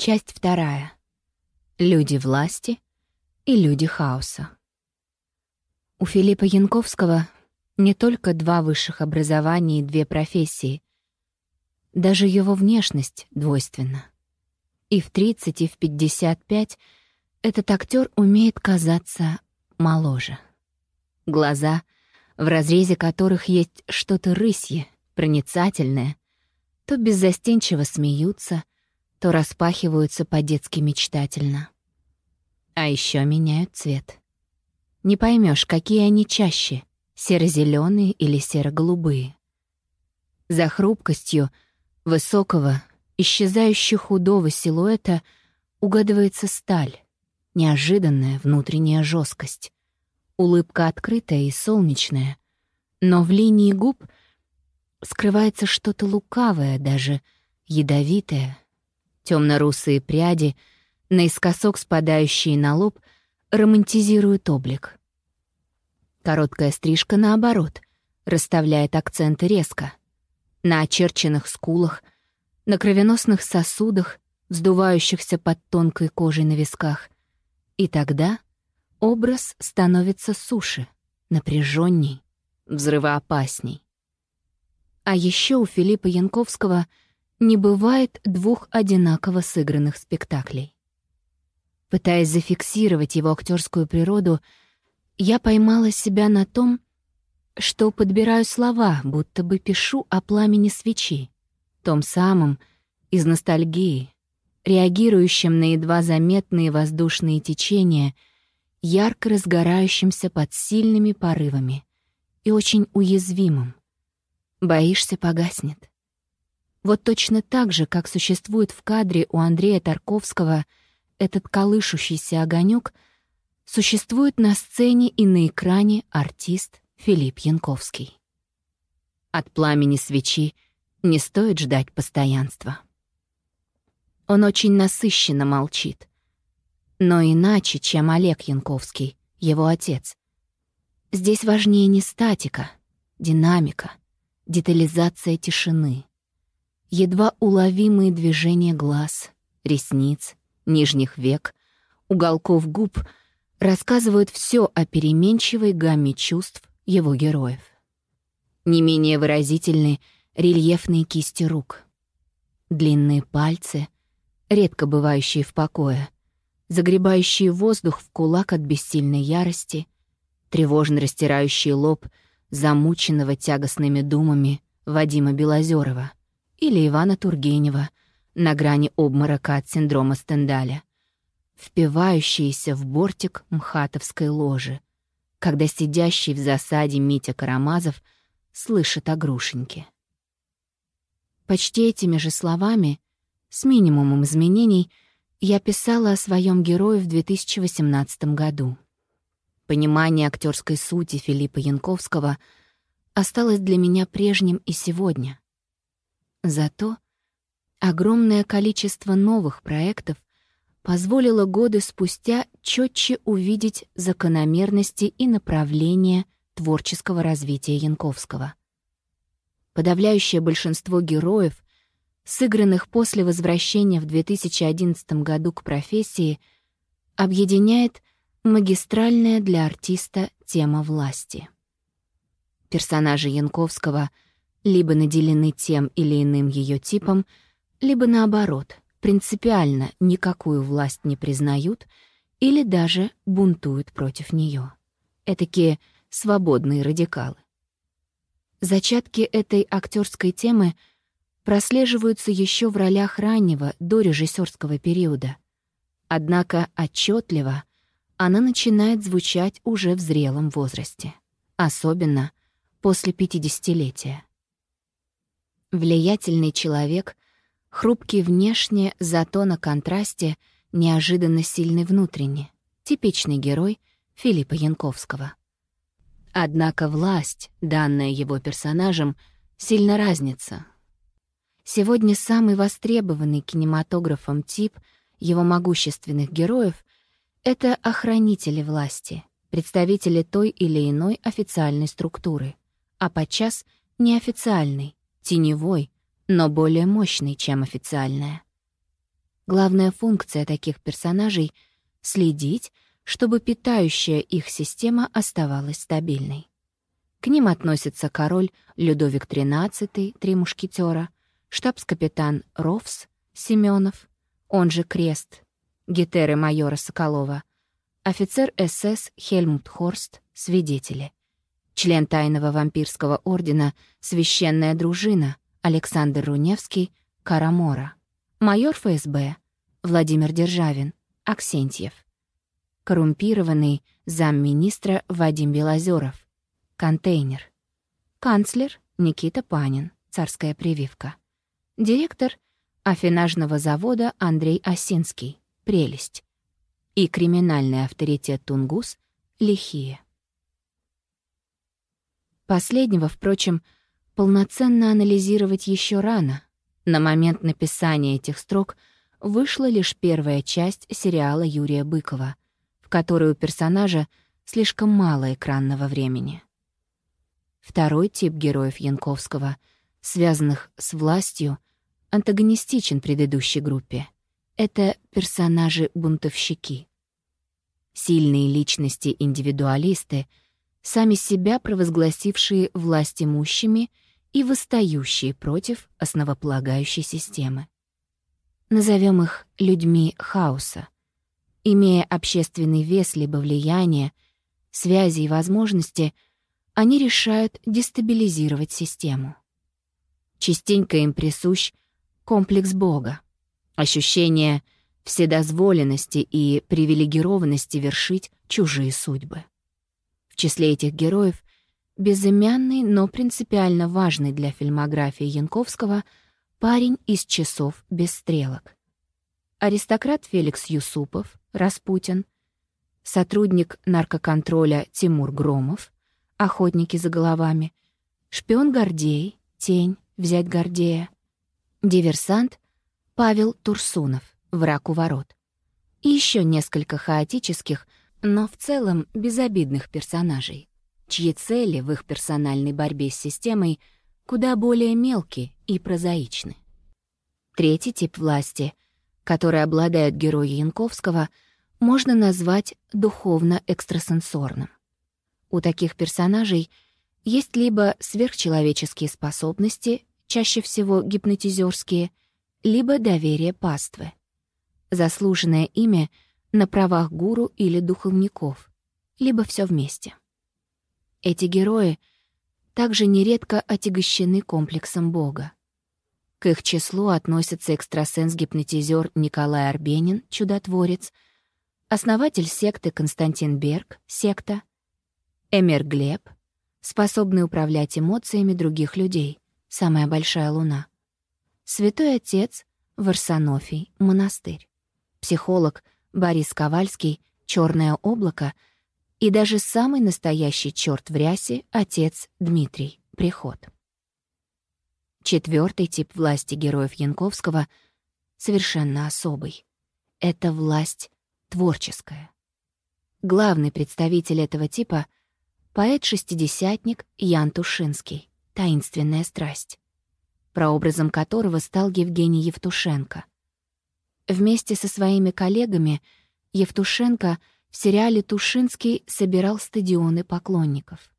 Часть вторая. Люди власти и люди хаоса. У Филиппа Янковского не только два высших образования и две профессии. Даже его внешность двойственна. И в 30, и в 55 этот актер умеет казаться моложе. Глаза, в разрезе которых есть что-то рысье, проницательное, то беззастенчиво смеются, то распахиваются по-детски мечтательно. А еще меняют цвет. Не поймешь, какие они чаще — серо-зеленые или серо-голубые. За хрупкостью высокого, исчезающего худого силуэта угадывается сталь, неожиданная внутренняя жесткость. Улыбка открытая и солнечная, но в линии губ скрывается что-то лукавое, даже ядовитое. Темно-русые пряди, наискосок спадающие на лоб, романтизируют облик. Короткая стрижка, наоборот, расставляет акценты резко. На очерченных скулах, на кровеносных сосудах, вздувающихся под тонкой кожей на висках. И тогда Образ становится суше, напряженней, взрывоопасней. А еще у Филиппа Янковского не бывает двух одинаково сыгранных спектаклей. Пытаясь зафиксировать его актерскую природу, я поймала себя на том, что подбираю слова, будто бы пишу о пламени свечи, том самом, из ностальгии, реагирующем на едва заметные воздушные течения — ярко разгорающимся под сильными порывами и очень уязвимым. Боишься, погаснет. Вот точно так же, как существует в кадре у Андрея Тарковского этот колышущийся огонек, существует на сцене и на экране артист Филипп Янковский. От пламени свечи не стоит ждать постоянства. Он очень насыщенно молчит, но иначе, чем Олег Янковский, его отец. Здесь важнее не статика, динамика, детализация тишины. Едва уловимые движения глаз, ресниц, нижних век, уголков губ рассказывают все о переменчивой гамме чувств его героев. Не менее выразительны рельефные кисти рук. Длинные пальцы, редко бывающие в покое — загребающие воздух в кулак от бессильной ярости, тревожно растирающий лоб замученного тягостными думами Вадима Белозерова или Ивана Тургенева на грани обморока от синдрома Стендаля, впивающиеся в бортик мхатовской ложи, когда сидящий в засаде Митя Карамазов слышит о грушеньке. Почти этими же словами, с минимумом изменений — я писала о своем герое в 2018 году. Понимание актерской сути Филиппа Янковского осталось для меня прежним и сегодня. Зато огромное количество новых проектов позволило годы спустя четче увидеть закономерности и направления творческого развития Янковского. Подавляющее большинство героев сыгранных после возвращения в 2011 году к профессии, объединяет магистральная для артиста тема власти. Персонажи Янковского либо наделены тем или иным ее типом, либо наоборот, принципиально никакую власть не признают или даже бунтуют против нее. Этакие свободные радикалы. Зачатки этой актерской темы — прослеживаются еще в ролях раннего, до режиссерского периода. Однако отчетливо она начинает звучать уже в зрелом возрасте, особенно после пятидесятилетия. Влиятельный человек, хрупкий внешне, зато на контрасте неожиданно сильный внутренне, типичный герой Филиппа Янковского. Однако власть, данная его персонажем, сильно разнится, Сегодня самый востребованный кинематографом тип его могущественных героев — это охранители власти, представители той или иной официальной структуры, а подчас неофициальной, теневой, но более мощной, чем официальная. Главная функция таких персонажей — следить, чтобы питающая их система оставалась стабильной. К ним относятся король Людовик XIII, три мушкетера, штабс-капитан Ровс, Семенов, он же Крест, гетеры майора Соколова, офицер СС Хельмут Хорст, свидетели, член тайного вампирского ордена «Священная дружина» Александр Руневский, Карамора, майор ФСБ Владимир Державин, Аксентьев, коррумпированный замминистра Вадим Белозеров, контейнер, канцлер Никита Панин, царская прививка, директор афинажного завода Андрей Осинский, прелесть, и криминальный авторитет Тунгус Лихие. Последнего, впрочем, полноценно анализировать еще рано. На момент написания этих строк вышла лишь первая часть сериала Юрия Быкова, в которой у персонажа слишком мало экранного времени. Второй тип героев Янковского, связанных с властью, антагонистичен предыдущей группе. Это персонажи-бунтовщики. Сильные личности-индивидуалисты — сами себя провозгласившие власть имущими и восстающие против основополагающей системы. Назовем их людьми хаоса. Имея общественный вес либо влияние, связи и возможности, они решают дестабилизировать систему. Частенько им присущ комплекс Бога, ощущение вседозволенности и привилегированности вершить чужие судьбы числе этих героев безымянный, но принципиально важный для фильмографии Янковского парень из часов без стрелок. Аристократ Феликс Юсупов, Распутин, сотрудник наркоконтроля Тимур Громов, охотники за головами, шпион Гордей, тень, взять Гордея, диверсант Павел Турсунов, враг у ворот. И еще несколько хаотических, но в целом безобидных персонажей, чьи цели в их персональной борьбе с системой куда более мелкие и прозаичны. Третий тип власти, который обладают герои Янковского, можно назвать духовно-экстрасенсорным. У таких персонажей есть либо сверхчеловеческие способности, чаще всего гипнотизерские, либо доверие паствы. Заслуженное имя — на правах гуру или духовников, либо все вместе. Эти герои также нередко отягощены комплексом Бога. К их числу относятся экстрасенс-гипнотизер Николай Арбенин, чудотворец, основатель секты Константин Берг, секта, Эмер Глеб, способный управлять эмоциями других людей, самая большая луна, святой отец Варсонофий, монастырь, психолог — Борис Ковальский, «Черное облако» и даже самый настоящий черт в рясе, отец Дмитрий, приход. Четвертый тип власти героев Янковского совершенно особый. Это власть творческая. Главный представитель этого типа — поэт-шестидесятник Ян Тушинский, «Таинственная страсть», прообразом которого стал Евгений Евтушенко — Вместе со своими коллегами Евтушенко в сериале «Тушинский» собирал стадионы поклонников.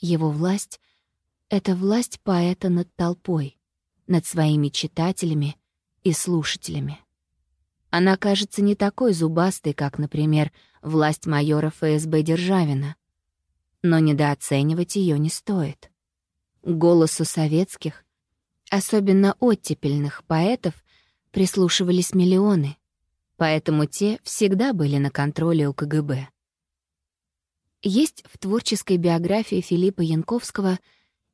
Его власть — это власть поэта над толпой, над своими читателями и слушателями. Она кажется не такой зубастой, как, например, власть майора ФСБ Державина. Но недооценивать ее не стоит. Голосу советских, особенно оттепельных поэтов, прислушивались миллионы, поэтому те всегда были на контроле у КГБ. Есть в творческой биографии Филиппа Янковского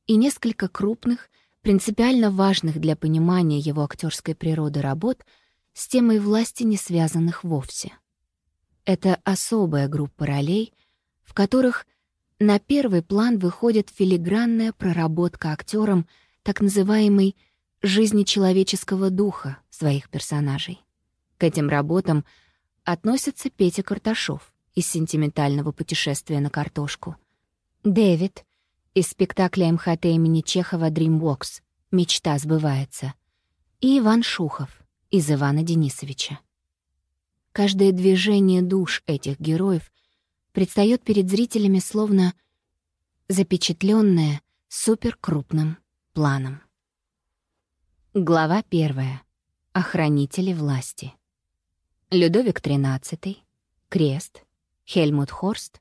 и несколько крупных, принципиально важных для понимания его актерской природы работ с темой власти не связанных вовсе. Это особая группа ролей, в которых на первый план выходит филигранная проработка актером так называемой жизни человеческого духа своих персонажей. К этим работам относится Петя Карташов из «Сентиментального путешествия на картошку», Дэвид из спектакля МХТ имени Чехова «Dreamworks» «Мечта сбывается» и Иван Шухов из Ивана Денисовича. Каждое движение душ этих героев предстает перед зрителями словно запечатленное суперкрупным планом. Глава первая. Охранители власти. Людовик XIII, Крест, Хельмут Хорст,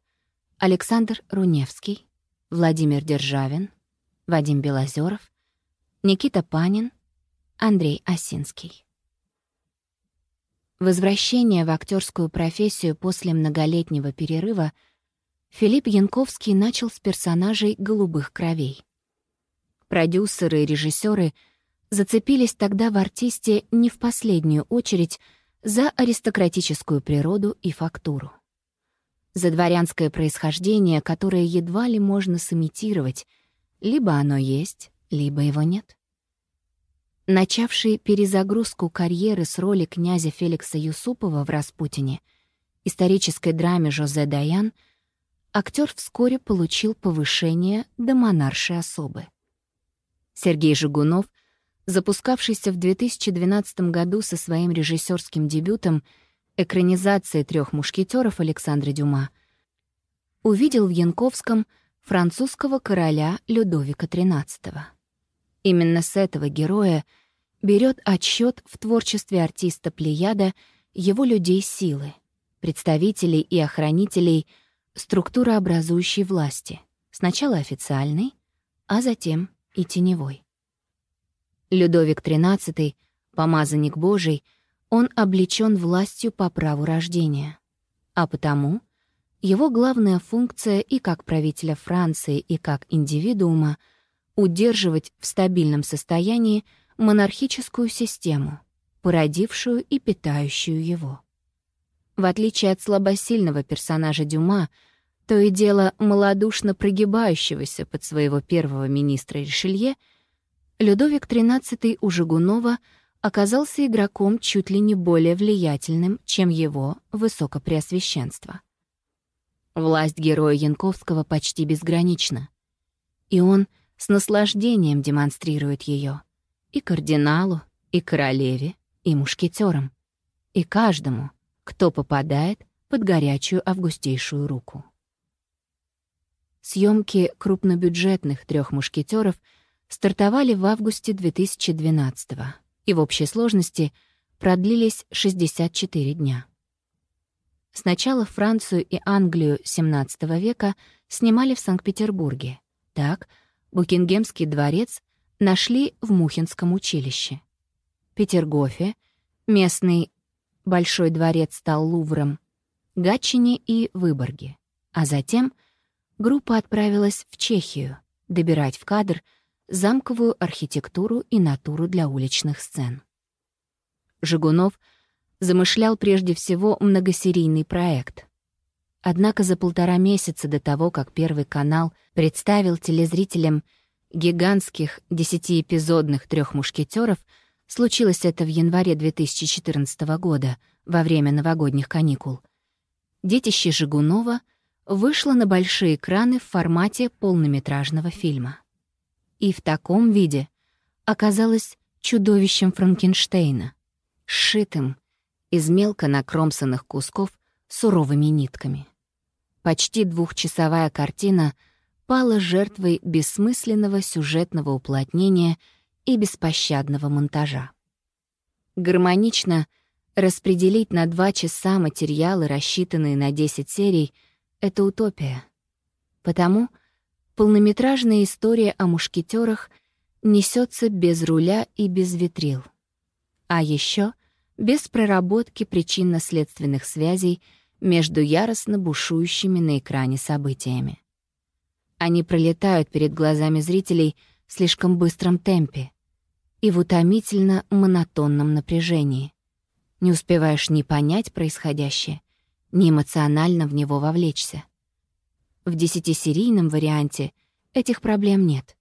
Александр Руневский, Владимир Державин, Вадим Белозеров, Никита Панин, Андрей Осинский. Возвращение в актерскую профессию после многолетнего перерыва Филипп Янковский начал с персонажей «Голубых кровей». Продюсеры и режиссеры зацепились тогда в артисте не в последнюю очередь за аристократическую природу и фактуру. За дворянское происхождение, которое едва ли можно сымитировать, либо оно есть, либо его нет. Начавший перезагрузку карьеры с роли князя Феликса Юсупова в «Распутине» исторической драме Жозе Даян, актер вскоре получил повышение до монаршей особы. Сергей Жигунов, запускавшийся в 2012 году со своим режиссерским дебютом экранизацией трех мушкетеров Александра Дюма, увидел в Янковском французского короля Людовика XIII. Именно с этого героя берет отсчет в творчестве артиста Плеяда его людей силы, представителей и охранителей структурообразующей власти, сначала официальной, а затем и теневой. Людовик XIII, помазанник Божий, он облечен властью по праву рождения, а потому его главная функция и как правителя Франции, и как индивидуума — удерживать в стабильном состоянии монархическую систему, породившую и питающую его. В отличие от слабосильного персонажа Дюма, то и дело малодушно прогибающегося под своего первого министра Ришелье, Людовик XIII у Жигунова оказался игроком чуть ли не более влиятельным, чем его высокопреосвященство. Власть героя Янковского почти безгранична. И он — с наслаждением демонстрирует ее и кардиналу, и королеве, и мушкетерам, и каждому, кто попадает под горячую августейшую руку. Съемки крупнобюджетных трех мушкетеров стартовали в августе 2012 и в общей сложности продлились 64 дня. Сначала Францию и Англию XVII века снимали в Санкт-Петербурге. Так — Букингемский дворец нашли в Мухинском училище. Петергофе, местный Большой дворец стал Лувром, Гатчине и Выборге. А затем группа отправилась в Чехию добирать в кадр замковую архитектуру и натуру для уличных сцен. Жигунов замышлял прежде всего многосерийный проект — Однако за полтора месяца до того, как Первый канал представил телезрителям гигантских десятиэпизодных трех мушкетеров, случилось это в январе 2014 года, во время новогодних каникул, «Детище Жигунова» вышло на большие экраны в формате полнометражного фильма. И в таком виде оказалось чудовищем Франкенштейна, сшитым из мелко накромсанных кусков суровыми нитками. Почти двухчасовая картина пала жертвой бессмысленного сюжетного уплотнения и беспощадного монтажа. Гармонично распределить на два часа материалы, рассчитанные на 10 серий, — это утопия. Потому полнометражная история о мушкетерах несется без руля и без ветрил. А еще без проработки причинно-следственных связей — между яростно бушующими на экране событиями. Они пролетают перед глазами зрителей в слишком быстром темпе и в утомительно монотонном напряжении. Не успеваешь ни понять происходящее, ни эмоционально в него вовлечься. В десятисерийном варианте этих проблем нет.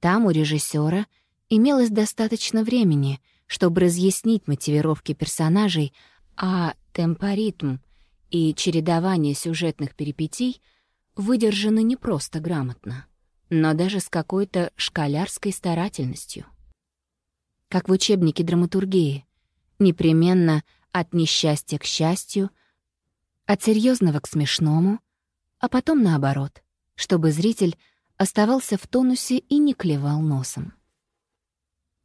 Там у режиссера имелось достаточно времени, чтобы разъяснить мотивировки персонажей, а темпоритм и чередование сюжетных перипетий выдержаны не просто грамотно, но даже с какой-то школярской старательностью. Как в учебнике драматургии, непременно от несчастья к счастью, от серьезного к смешному, а потом наоборот, чтобы зритель оставался в тонусе и не клевал носом.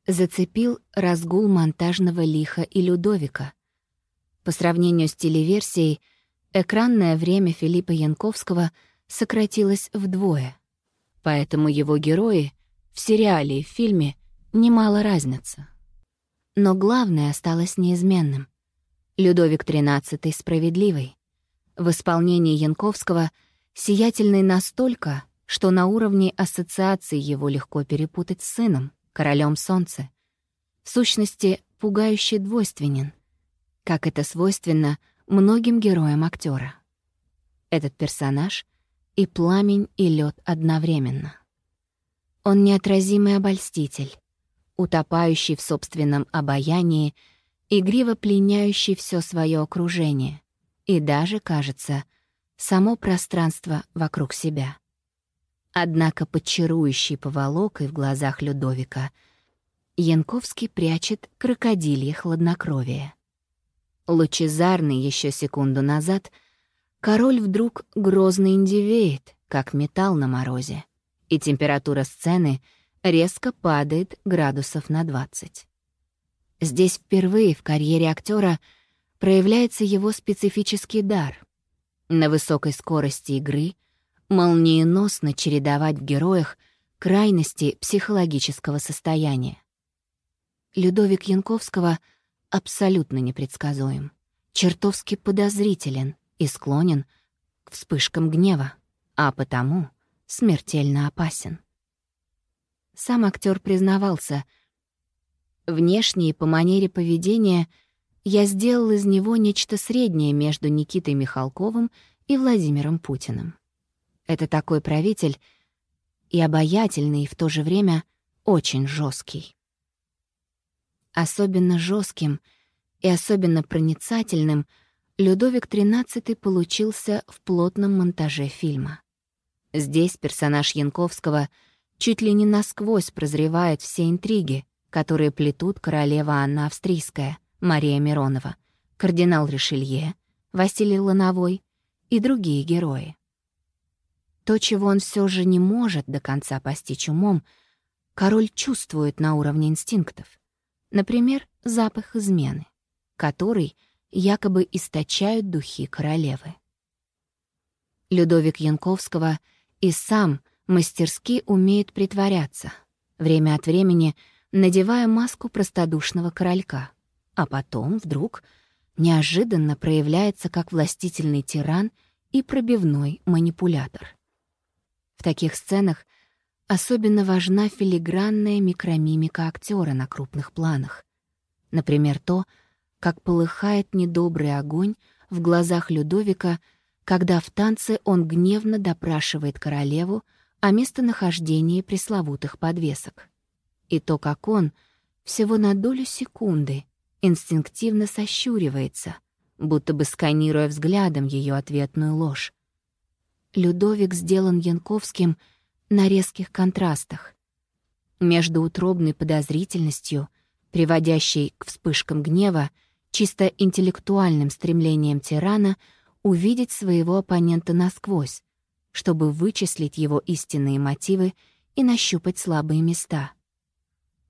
Зацепил разгул монтажного лиха и Людовика. По сравнению с телеверсией, экранное время Филиппа Янковского сократилось вдвое, поэтому его герои в сериале и в фильме немало разница. Но главное осталось неизменным. Людовик XIII справедливый. В исполнении Янковского сиятельный настолько, что на уровне ассоциации его легко перепутать с сыном, королем солнца. В сущности, пугающе двойственен, как это свойственно многим героям актера. Этот персонаж — и пламень, и лед одновременно. Он неотразимый обольститель, утопающий в собственном обаянии, игриво пленяющий все свое окружение и даже, кажется, само пространство вокруг себя. Однако под чарующей поволокой в глазах Людовика Янковский прячет крокодилье хладнокровие. Лучезарный еще секунду назад, король вдруг грозно индивеет, как металл на морозе, и температура сцены — резко падает градусов на 20. Здесь впервые в карьере актера проявляется его специфический дар. На высокой скорости игры молниеносно чередовать в героях крайности психологического состояния. Людовик Янковского абсолютно непредсказуем, чертовски подозрителен и склонен к вспышкам гнева, а потому смертельно опасен. Сам актер признавался. Внешне и по манере поведения я сделал из него нечто среднее между Никитой Михалковым и Владимиром Путиным. Это такой правитель и обаятельный, и в то же время очень жесткий. Особенно жестким и особенно проницательным Людовик XIII получился в плотном монтаже фильма. Здесь персонаж Янковского — чуть ли не насквозь прозревает все интриги, которые плетут королева Анна Австрийская, Мария Миронова, кардинал Ришелье, Василий Лановой и другие герои. То, чего он все же не может до конца постичь умом, король чувствует на уровне инстинктов. Например, запах измены, который якобы источают духи королевы. Людовик Янковского и сам мастерски умеет притворяться, время от времени надевая маску простодушного королька, а потом вдруг неожиданно проявляется как властительный тиран и пробивной манипулятор. В таких сценах особенно важна филигранная микромимика актера на крупных планах. Например, то, как полыхает недобрый огонь в глазах Людовика, когда в танце он гневно допрашивает королеву, о местонахождении пресловутых подвесок. И то, как он всего на долю секунды инстинктивно сощуривается, будто бы сканируя взглядом ее ответную ложь. Людовик сделан Янковским на резких контрастах. Между утробной подозрительностью, приводящей к вспышкам гнева, чисто интеллектуальным стремлением тирана увидеть своего оппонента насквозь, чтобы вычислить его истинные мотивы и нащупать слабые места.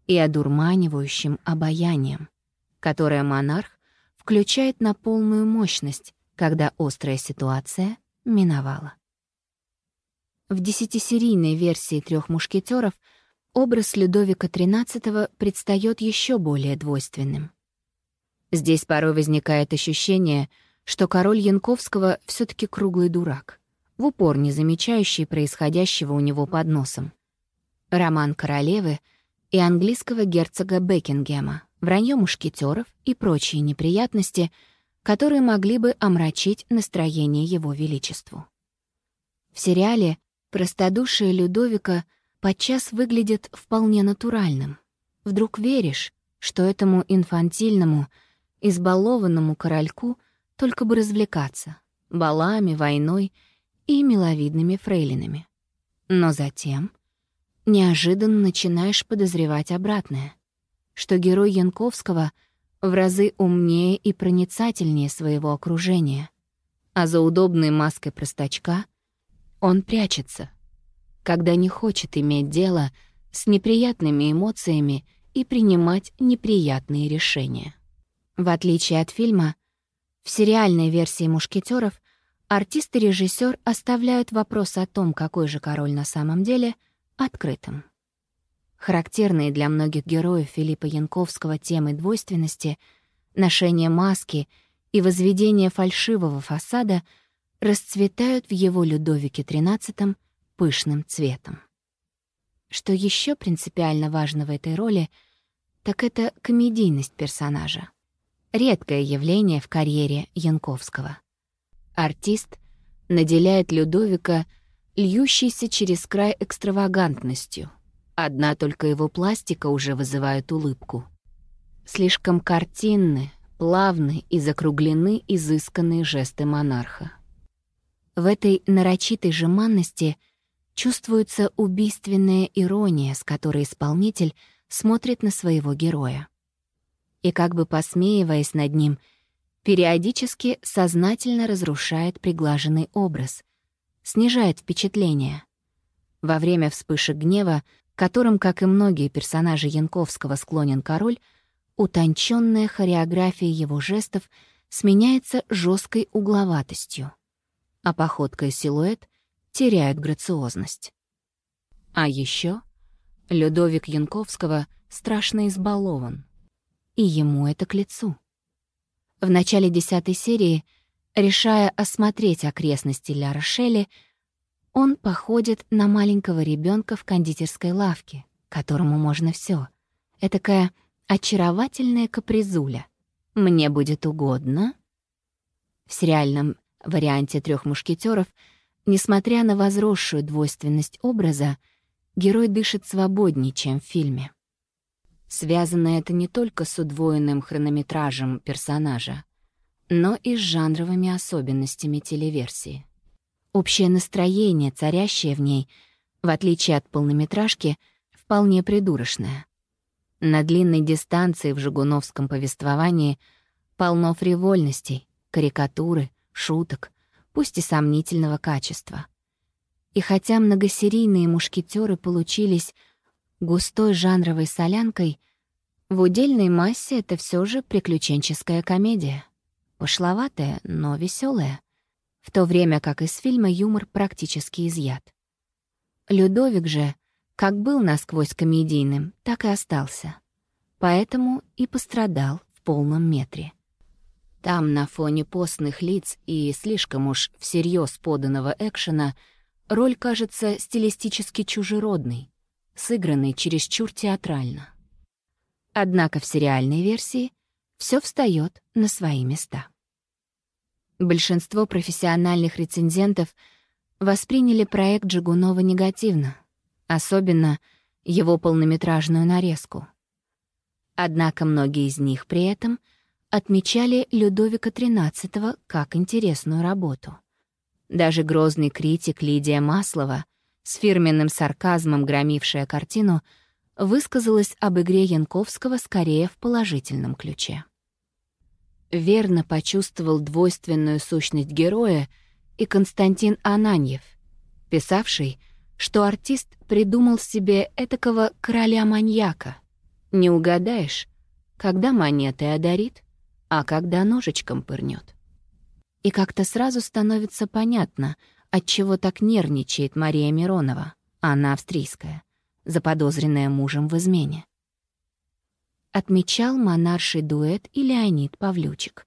И одурманивающим обаянием, которое монарх включает на полную мощность, когда острая ситуация миновала. В десятисерийной версии «Трех мушкетеров» образ Людовика XIII предстает еще более двойственным. Здесь порой возникает ощущение, что король Янковского все таки круглый дурак в упор не замечающий происходящего у него под носом. Роман королевы и английского герцога Бекингема, вранье мушкетеров и прочие неприятности, которые могли бы омрачить настроение его величеству. В сериале простодушие Людовика подчас выглядит вполне натуральным. Вдруг веришь, что этому инфантильному, избалованному корольку только бы развлекаться балами, войной — и миловидными фрейлинами. Но затем неожиданно начинаешь подозревать обратное, что герой Янковского в разы умнее и проницательнее своего окружения, а за удобной маской простачка он прячется, когда не хочет иметь дело с неприятными эмоциями и принимать неприятные решения. В отличие от фильма, в сериальной версии «Мушкетеров» артист и режиссер оставляют вопрос о том, какой же король на самом деле, открытым. Характерные для многих героев Филиппа Янковского темы двойственности, ношение маски и возведение фальшивого фасада расцветают в его Людовике XIII пышным цветом. Что еще принципиально важно в этой роли, так это комедийность персонажа. Редкое явление в карьере Янковского. Артист наделяет Людовика льющейся через край экстравагантностью. Одна только его пластика уже вызывает улыбку. Слишком картинны, плавны и закруглены изысканные жесты монарха. В этой нарочитой жеманности — чувствуется убийственная ирония, с которой исполнитель смотрит на своего героя. И как бы посмеиваясь над ним, периодически сознательно разрушает приглаженный образ, снижает впечатление. Во время вспышек гнева, которым, как и многие персонажи Янковского, склонен король, утонченная хореография его жестов сменяется жесткой угловатостью, а походка и силуэт теряют грациозность. А еще Людовик Янковского страшно избалован, и ему это к лицу. В начале десятой серии, решая осмотреть окрестности Ля Рошеля, он походит на маленького ребенка в кондитерской лавке, которому можно все. Этакая очаровательная капризуля. «Мне будет угодно». В сериальном варианте трех мушкетеров — Несмотря на возросшую двойственность образа, герой дышит свободнее, чем в фильме. Связано это не только с удвоенным хронометражем персонажа, но и с жанровыми особенностями телеверсии. Общее настроение, царящее в ней, в отличие от полнометражки, вполне придурочное. На длинной дистанции в жигуновском повествовании полно фривольностей, карикатуры, шуток, пусть и сомнительного качества. И хотя многосерийные мушкетеры получились густой жанровой солянкой, в удельной массе это все же приключенческая комедия. Пошловатая, но веселая, в то время как из фильма юмор практически изъят. Людовик же как был насквозь комедийным, так и остался. Поэтому и пострадал в полном метре. Там, на фоне постных лиц и слишком уж всерьез поданного экшена, роль кажется стилистически чужеродной, сыгранной чересчур театрально. Однако в сериальной версии все встает на свои места. Большинство профессиональных рецензентов восприняли проект Джигунова негативно, особенно его полнометражную нарезку. Однако многие из них при этом — отмечали Людовика XIII как интересную работу. Даже грозный критик Лидия Маслова, с фирменным сарказмом громившая картину, высказалась об игре Янковского скорее в положительном ключе. Верно почувствовал двойственную сущность героя и Константин Ананьев, писавший, что артист придумал себе этакого короля-маньяка. Не угадаешь, когда монеты одарит — а когда ножичком пырнет. И как-то сразу становится понятно, отчего так нервничает Мария Миронова, она австрийская, заподозренная мужем в измене. Отмечал монарший дуэт и Леонид Павлючик.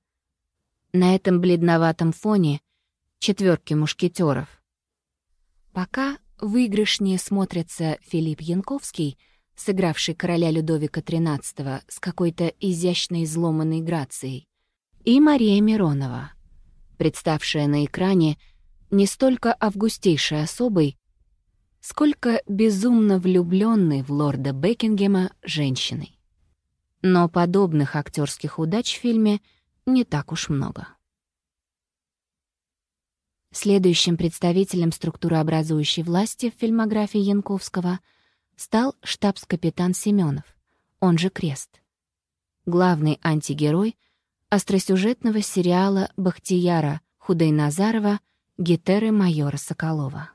На этом бледноватом фоне четверки мушкетеров. Пока выигрышнее смотрятся Филипп Янковский — сыгравший короля Людовика XIII с какой-то изящной изломанной грацией, и Мария Миронова, представшая на экране не столько августейшей особой, сколько безумно влюбленной в лорда Бекингема женщиной. Но подобных актерских удач в фильме не так уж много. Следующим представителем структурообразующей власти в фильмографии Янковского — стал штабс-капитан Семенов, он же Крест. главный антигерой остросюжетного сериала Бахтияра Худайназарова «Гетеры майора Соколова».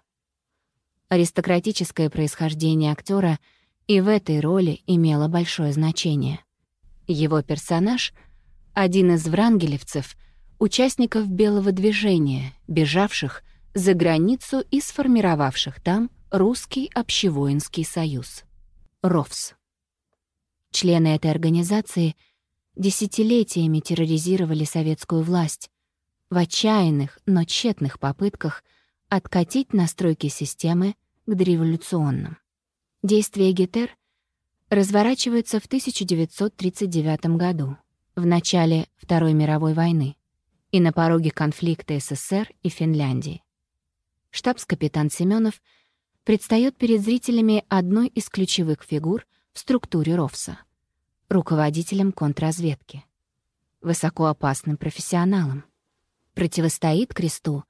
Аристократическое происхождение актера и в этой роли имело большое значение. Его персонаж — один из врангелевцев, участников белого движения, бежавших за границу и сформировавших там Русский общевоинский союз — РОВС. Члены этой организации десятилетиями терроризировали советскую власть в отчаянных, но тщетных попытках откатить настройки системы к дореволюционным. Действие ГЕТЕР разворачивается в 1939 году, в начале Второй мировой войны и на пороге конфликта СССР и Финляндии. Штабс-капитан Семенов предстает перед зрителями одной из ключевых фигур в структуре РОВСа — руководителем контрразведки, высокоопасным профессионалом. Противостоит кресту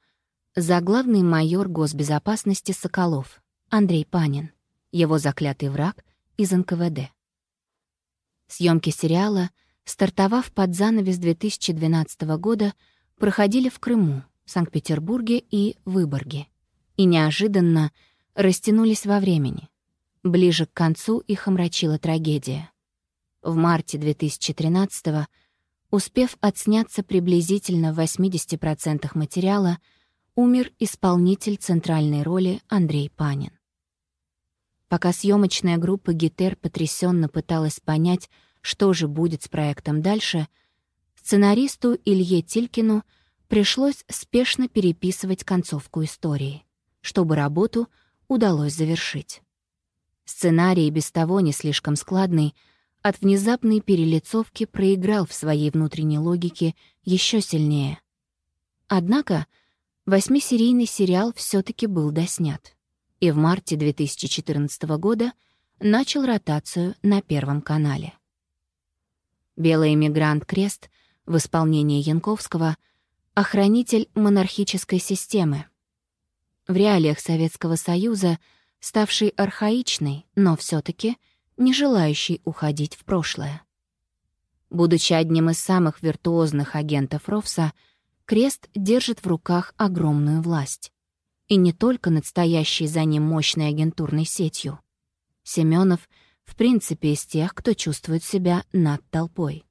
заглавный майор госбезопасности Соколов Андрей Панин, его заклятый враг из НКВД. Съемки сериала, стартовав под занавес 2012 года, проходили в Крыму, Санкт-Петербурге и Выборге. И неожиданно растянулись во времени. Ближе к концу их омрачила трагедия. В марте 2013 успев отсняться приблизительно в 80% материала, умер исполнитель центральной роли Андрей Панин. Пока съемочная группа «Гитер» потрясенно пыталась понять, что же будет с проектом дальше, сценаристу Илье Тилькину пришлось спешно переписывать концовку истории, чтобы работу удалось завершить. Сценарий, без того не слишком складный, от внезапной перелицовки проиграл в своей внутренней логике еще сильнее. Однако восьмисерийный сериал все таки был доснят и в марте 2014 года начал ротацию на Первом канале. «Белый эмигрант Крест» в исполнении Янковского — охранитель монархической системы. В реалиях Советского Союза ставший архаичной, но все таки не желающий уходить в прошлое. Будучи одним из самых виртуозных агентов Ровса, Крест держит в руках огромную власть. И не только над стоящей за ним мощной агентурной сетью. Семенов в принципе из тех, кто чувствует себя над толпой.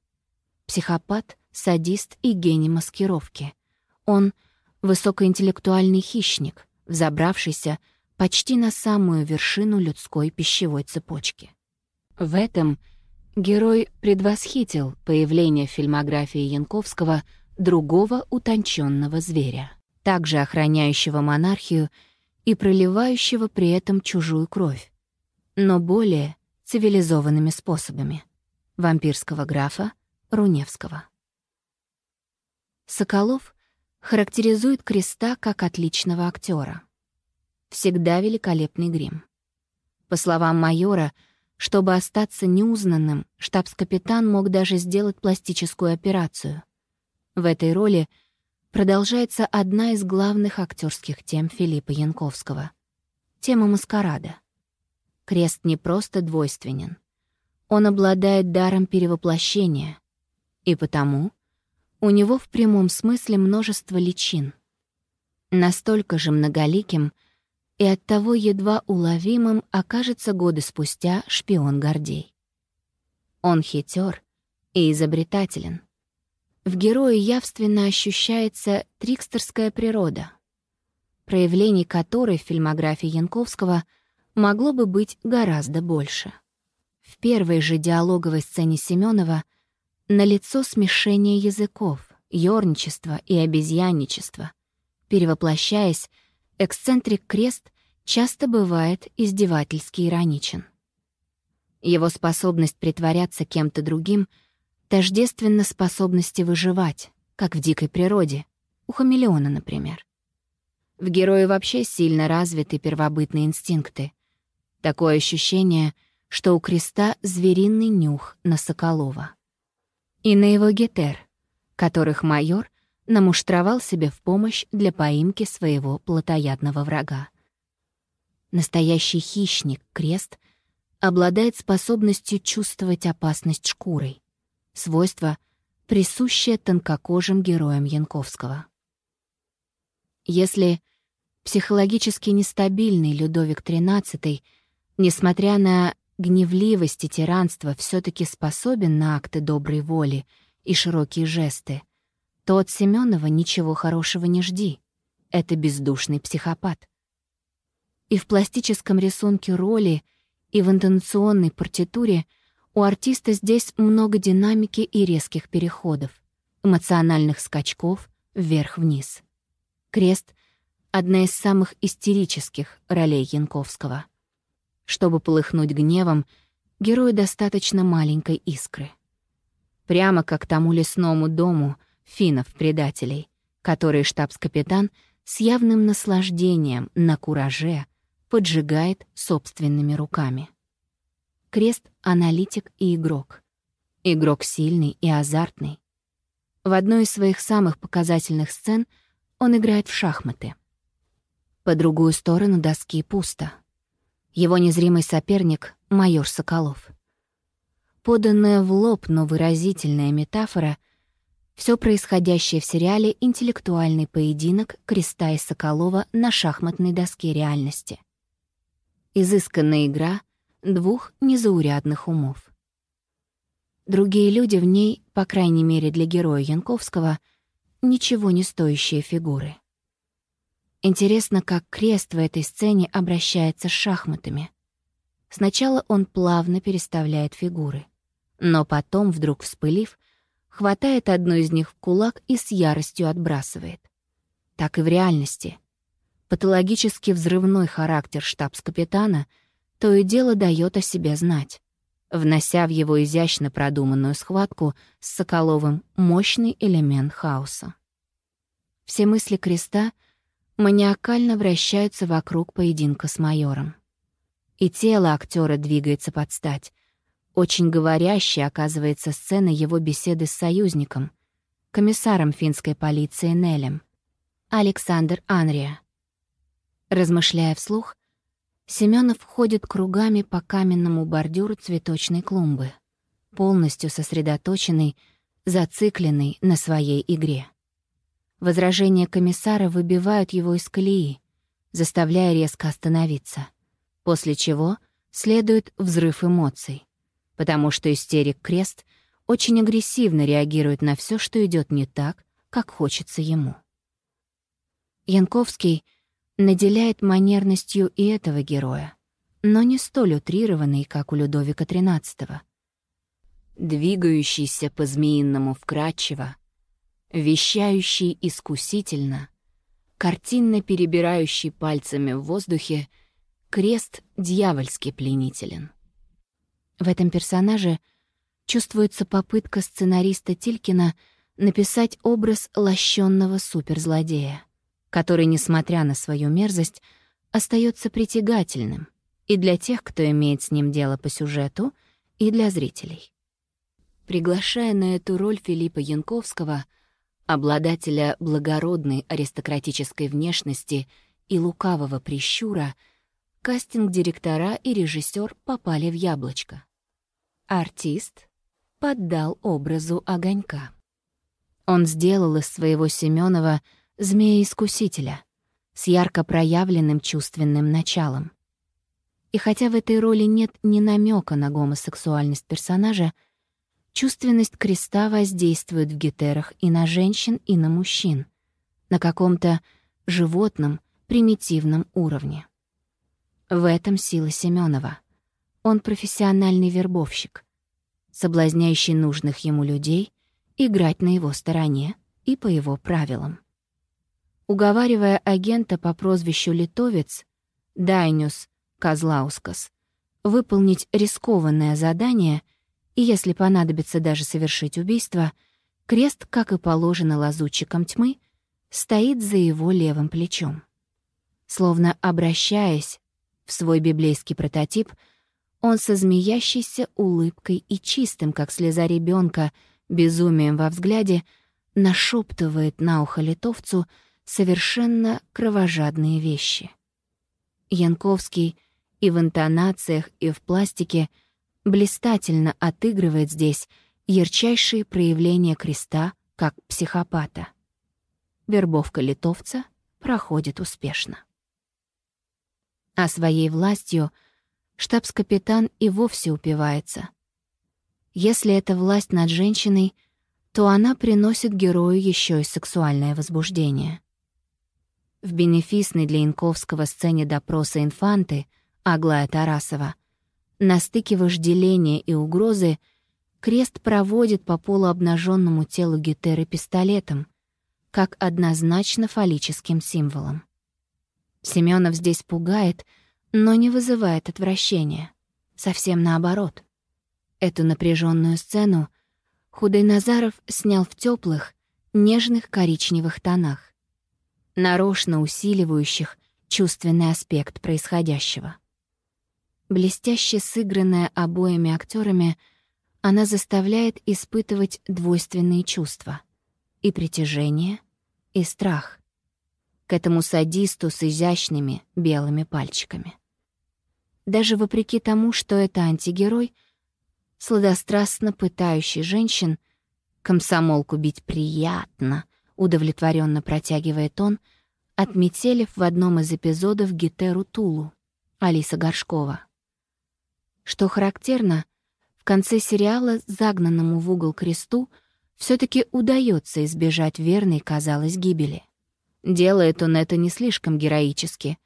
Психопат, садист и гений маскировки. Он — высокоинтеллектуальный хищник, взобравшийся почти на самую вершину людской пищевой цепочки. В этом герой предвосхитил появление в фильмографии Янковского другого утонченного зверя также охраняющего монархию и проливающего при этом чужую кровь, но более цивилизованными способами — вампирского графа Руневского. Соколов характеризует Креста как отличного актера. Всегда великолепный грим. По словам майора, чтобы остаться неузнанным, штабс-капитан мог даже сделать пластическую операцию. В этой роли — продолжается одна из главных актерских тем Филиппа Янковского — тема маскарада. Крест не просто двойственен. Он обладает даром перевоплощения, и потому у него в прямом смысле множество личин. Настолько же многоликим и оттого едва уловимым окажется годы спустя шпион Гордей. Он хитер и изобретателен — в герое явственно ощущается трикстерская природа, проявлений которой в фильмографии Янковского могло бы быть гораздо больше. В первой же диалоговой сцене Семенова налицо смешение языков, ёрничество и обезьянничество. Перевоплощаясь, эксцентрик Крест часто бывает издевательски ироничен. Его способность притворяться кем-то другим — тождественно способности выживать, как в дикой природе, у хамелеона, например. В герое вообще сильно развиты первобытные инстинкты. Такое ощущение, что у креста звериный нюх на Соколова. И на его гетер, которых майор намуштровал себе в помощь для поимки своего плотоядного врага. Настоящий хищник, крест, обладает способностью чувствовать опасность шкурой, свойство, присущее тонкокожим героям Янковского. Если психологически нестабильный Людовик XIII, несмотря на гневливость и тиранство, все таки способен на акты доброй воли и широкие жесты, то от Семенова ничего хорошего не жди. Это бездушный психопат. И в пластическом рисунке роли, и в интонационной партитуре у артиста здесь много динамики и резких переходов, эмоциональных скачков вверх-вниз. Крест — одна из самых истерических ролей Янковского. Чтобы полыхнуть гневом, герою достаточно маленькой искры. Прямо как тому лесному дому финнов-предателей, который штабс-капитан с явным наслаждением на кураже поджигает собственными руками. Крест — аналитик и игрок. Игрок сильный и азартный. В одной из своих самых показательных сцен — он играет в шахматы. По другую сторону доски пусто. Его незримый соперник — майор Соколов. Поданная в лоб, но выразительная метафора — все происходящее в сериале — интеллектуальный поединок Креста и Соколова на шахматной доске реальности. Изысканная игра двух незаурядных умов. Другие люди в ней, по крайней мере для героя Янковского — ничего не стоящие фигуры. Интересно, как крест в этой сцене обращается с шахматами. Сначала он плавно переставляет фигуры, но потом, вдруг вспылив, хватает одну из них в кулак и с яростью отбрасывает. Так и в реальности. Патологически взрывной характер штабс-капитана то и дело дает о себе знать внося в его изящно продуманную схватку с Соколовым мощный элемент хаоса. Все мысли креста маниакально вращаются вокруг поединка с майором. И тело актера двигается под стать. Очень говорящей оказывается сцена его беседы с союзником, комиссаром финской полиции Нелем, Александр Анрия. Размышляя вслух, Семенов ходит кругами по каменному бордюру цветочной клумбы, полностью сосредоточенный, зацикленный на своей игре. Возражения комиссара выбивают его из колеи, заставляя резко остановиться, после чего следует взрыв эмоций, потому что истерик Крест очень агрессивно реагирует на все, что идет не так, как хочется ему. Янковский — наделяет манерностью и этого героя, но не столь утрированный, как у Людовика XIII. Двигающийся по-змеиному вкрадчиво, вещающий искусительно, картинно перебирающий пальцами в воздухе, крест дьявольски пленителен. В этом персонаже чувствуется попытка сценариста Тилькина написать образ лощенного суперзлодея который, несмотря на свою мерзость, остается притягательным и для тех, кто имеет с ним дело по сюжету, и для зрителей. Приглашая на эту роль Филиппа Янковского, обладателя благородной аристократической внешности и лукавого прищура, кастинг-директора и режиссер попали в яблочко. Артист поддал образу огонька. Он сделал из своего Семенова — змея-искусителя с ярко проявленным чувственным началом. И хотя в этой роли нет ни намека на гомосексуальность персонажа, чувственность креста воздействует в гетерах и на женщин, и на мужчин, на каком-то животном, примитивном уровне. В этом сила Семенова. Он профессиональный вербовщик, соблазняющий нужных ему людей играть на его стороне и по его правилам. Уговаривая агента по прозвищу Литовец, Дайнюс Козлаускас, выполнить рискованное задание и, если понадобится даже совершить убийство, крест, как и положено лазутчикам тьмы, стоит за его левым плечом. Словно обращаясь в свой библейский прототип, он со змеящейся улыбкой и чистым, как слеза ребенка, безумием во взгляде, нашептывает на ухо литовцу — совершенно кровожадные вещи. Янковский и в интонациях, и в пластике блистательно отыгрывает здесь ярчайшие проявления креста как психопата. Вербовка литовца проходит успешно. А своей властью штабс-капитан и вовсе упивается. Если это власть над женщиной, то она приносит герою еще и сексуальное возбуждение. В бенефисной для Инковского сцене допроса инфанты Аглая Тарасова на стыке вожделения и угрозы крест проводит по полуобнаженному телу Гетеры пистолетом, как однозначно фаллическим символом. Семенов здесь пугает, но не вызывает отвращения. Совсем наоборот. Эту напряженную сцену Худой Назаров снял в теплых, нежных коричневых тонах, нарочно усиливающих чувственный аспект происходящего. Блестяще сыгранная обоими актерами, она заставляет испытывать двойственные чувства — и притяжение, и страх. К этому садисту с изящными белыми пальчиками. Даже вопреки тому, что это антигерой, сладострастно пытающий женщин, комсомолку бить приятно, удовлетворенно протягивает он, отметелив в одном из эпизодов Гетеру Тулу, Алиса Горшкова. Что характерно, в конце сериала загнанному в угол кресту — все-таки удается избежать верной, казалось, гибели. Делает он это не слишком героически,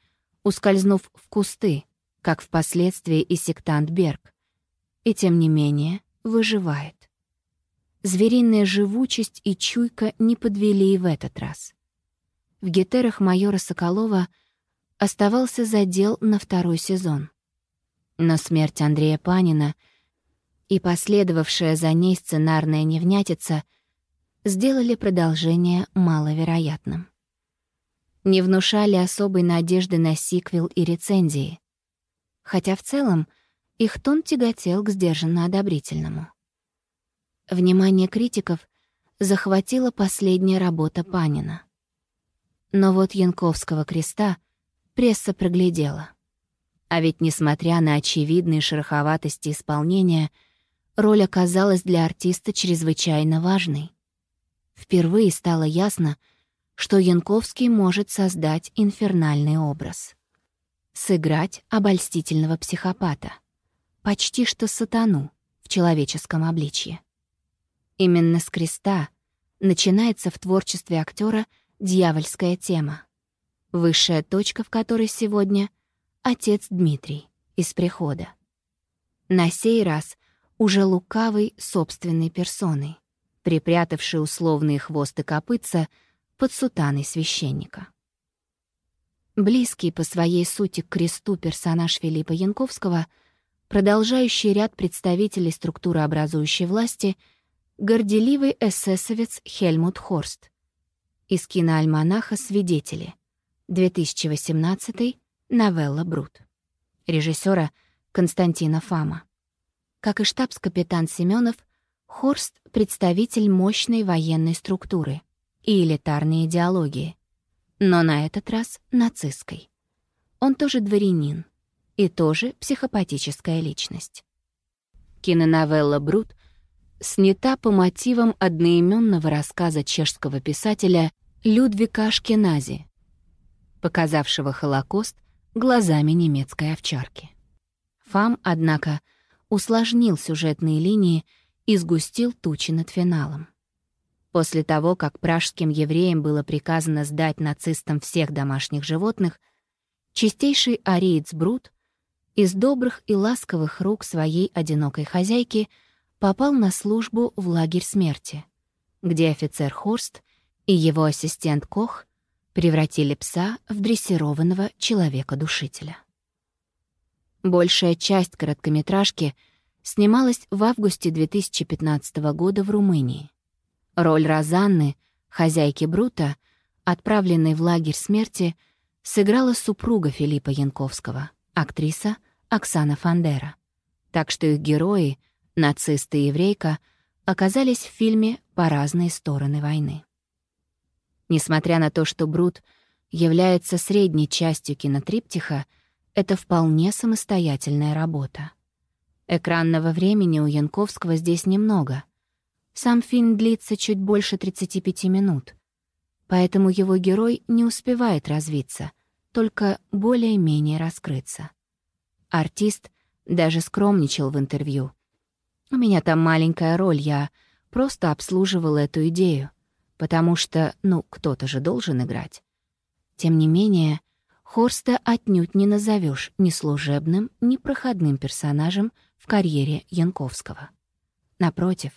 ускользнув в кусты, как впоследствии и сектант Берг. И тем не менее выживает. Звериная живучесть и чуйка не подвели и в этот раз. В гетерах майора Соколова оставался задел на второй сезон. Но смерть Андрея Панина — и последовавшая за ней сценарная невнятица сделали продолжение маловероятным. Не внушали особой надежды на сиквел и рецензии, хотя в целом их тон тяготел к сдержанно-одобрительному. Внимание критиков захватила последняя работа Панина. Но вот Янковского креста пресса проглядела. А ведь, несмотря на очевидные шероховатости исполнения — роль оказалась для артиста чрезвычайно важной. Впервые стало ясно, что Янковский может создать инфернальный образ. Сыграть обольстительного психопата. Почти что сатану в человеческом обличье. Именно с креста начинается в творчестве актера дьявольская тема. Высшая точка в которой сегодня — отец Дмитрий из прихода. На сей раз уже лукавой собственной персоной, припрятавший условные хвосты копытца под сутаной священника. Близкий по своей сути к кресту персонаж Филиппа Янковского, продолжающий ряд представителей структуры образующей власти, горделивый эсэсовец Хельмут Хорст. Из киноальманаха «Свидетели», 2018 новелла «Брут». Режиссера Константина Фама. Как и штабс-капитан Семенов, Хорст — представитель мощной военной структуры и элитарной идеологии, но на этот раз нацистской. Он тоже дворянин и тоже психопатическая личность. Киноновелла «Брут» снята по мотивам одноименного рассказа чешского писателя Людвика Ашкенази, показавшего Холокост глазами немецкой овчарки. Фам, однако, — усложнил сюжетные линии и сгустил тучи над финалом. После того, как пражским евреям было приказано сдать нацистам всех домашних животных, чистейший ариец Брут из добрых и ласковых рук своей одинокой хозяйки попал на службу в лагерь смерти, где офицер Хорст и его ассистент Кох превратили пса в дрессированного человека-душителя. Большая часть короткометражки снималась в августе 2015 года в Румынии. Роль Розанны, хозяйки Брута, отправленной в лагерь смерти, сыграла супруга Филиппа Янковского, актриса Оксана Фандера. Так что их герои, нацисты и еврейка, оказались в фильме по разные стороны войны. Несмотря на то, что Брут является средней частью кинотриптиха, это вполне самостоятельная работа. Экранного времени у Янковского здесь немного, Сам фильм длится чуть больше 35 минут, поэтому его герой не успевает развиться, только более-менее раскрыться. Артист даже скромничал в интервью. «У меня там маленькая роль, я просто обслуживал эту идею, потому что, ну, кто-то же должен играть». Тем не менее, Хорста отнюдь не назовешь ни служебным, ни проходным персонажем в карьере Янковского. Напротив,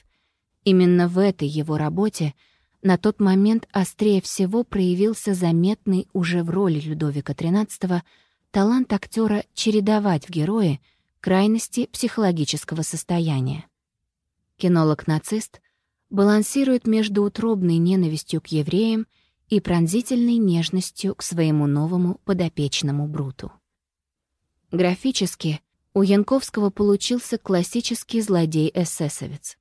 именно в этой его работе на тот момент острее всего проявился заметный уже в роли Людовика XIII талант актера чередовать в герое крайности психологического состояния. Кинолог-нацист балансирует между утробной ненавистью к евреям и пронзительной нежностью к своему новому подопечному Бруту. Графически у Янковского получился классический злодей-эсэсовец.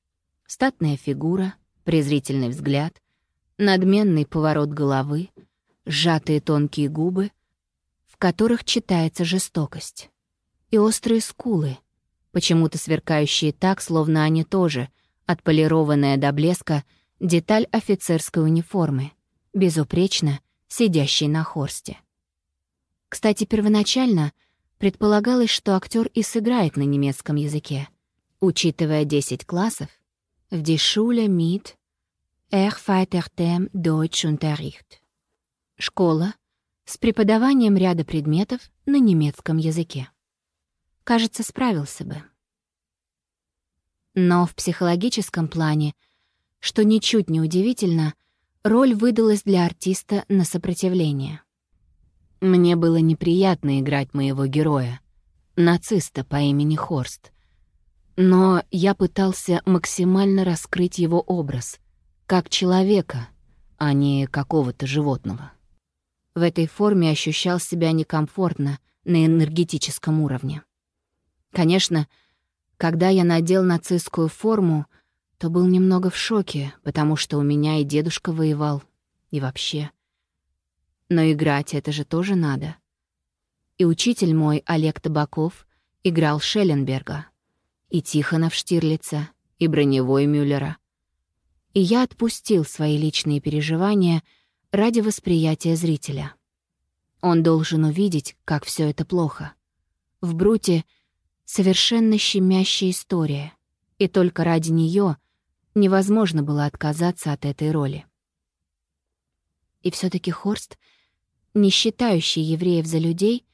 Статная фигура, презрительный взгляд, надменный поворот головы, сжатые тонкие губы, в которых читается жестокость, и острые скулы, почему-то сверкающие так, словно они тоже, отполированная до блеска, деталь офицерской униформы — безупречно сидящий на хорсте. Кстати, первоначально предполагалось, что актер и сыграет на немецком языке, учитывая 10 классов в Die Schule mit Erweitertem Deutschunterricht. Школа с преподаванием ряда предметов на немецком языке. Кажется, справился бы. Но в психологическом плане, что ничуть не удивительно, роль выдалась для артиста на сопротивление. Мне было неприятно играть моего героя, нациста по имени Хорст. Но я пытался максимально раскрыть его образ, как человека, а не какого-то животного. В этой форме ощущал себя некомфортно на энергетическом уровне. Конечно, когда я надел нацистскую форму — то был немного в шоке, потому что у меня и дедушка воевал, и вообще. Но играть это же тоже надо. И учитель мой, Олег Табаков, играл Шелленберга, и Тихонов Штирлица, и Броневой Мюллера. И я отпустил свои личные переживания ради восприятия зрителя. Он должен увидеть, как все это плохо. В Бруте совершенно щемящая история, и только ради нее Невозможно было отказаться от этой роли. И все таки Хорст, не считающий евреев за людей,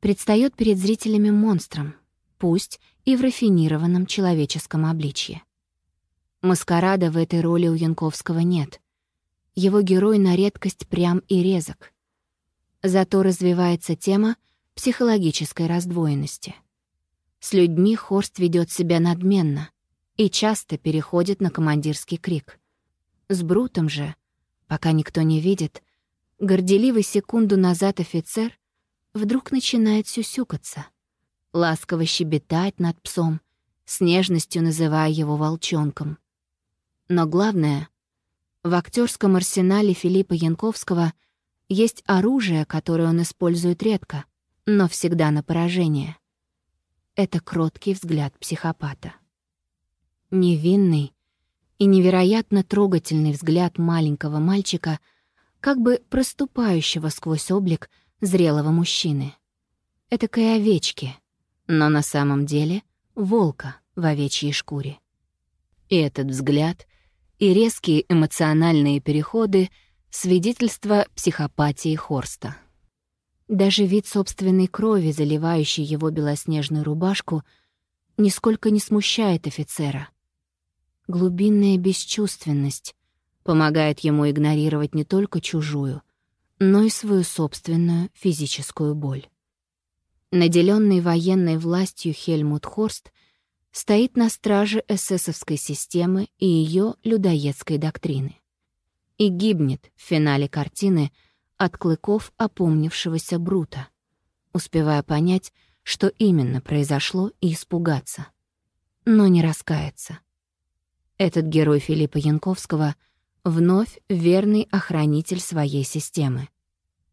предстает перед зрителями монстром, пусть и в рафинированном человеческом обличье. Маскарада в этой роли у Янковского нет. Его герой на редкость прям и резок. Зато развивается тема психологической раздвоенности. С людьми Хорст ведет себя надменно, и часто переходит на командирский крик. С Брутом же, пока никто не видит, горделивый секунду назад офицер вдруг начинает сюсюкаться, ласково щебетать над псом, с нежностью называя его волчонком. Но главное, в актерском арсенале Филиппа Янковского есть оружие, которое он использует редко, но всегда на поражение. Это кроткий взгляд психопата. Невинный и невероятно трогательный взгляд маленького мальчика, как бы проступающего сквозь облик зрелого мужчины. Этакой овечки, но на самом деле волка в овечьей шкуре. И этот взгляд, и резкие эмоциональные переходы — свидетельство психопатии Хорста. Даже вид собственной крови, заливающей его белоснежную рубашку, нисколько не смущает офицера — глубинная бесчувственность помогает ему игнорировать не только чужую, но и свою собственную физическую боль. Наделенный военной властью Хельмут Хорст стоит на страже эсэсовской системы и ее людоедской доктрины. И гибнет в финале картины от клыков опомнившегося Брута, успевая понять, что именно произошло, и испугаться. Но не раскаяться. Этот герой Филиппа Янковского вновь верный охранитель своей системы.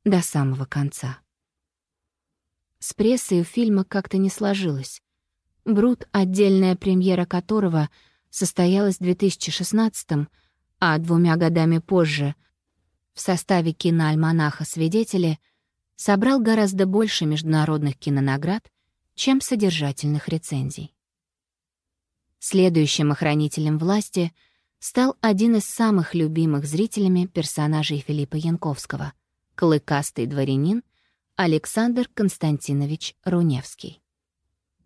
До самого конца. С прессой у фильма как-то не сложилось. Брут, отдельная премьера которого состоялась в 2016 а двумя годами позже в составе киноальманаха «Свидетели» собрал гораздо больше международных кинонаград, чем содержательных рецензий. Следующим охранителем власти стал один из самых любимых зрителями персонажей Филиппа Янковского — клыкастый дворянин Александр Константинович Руневский.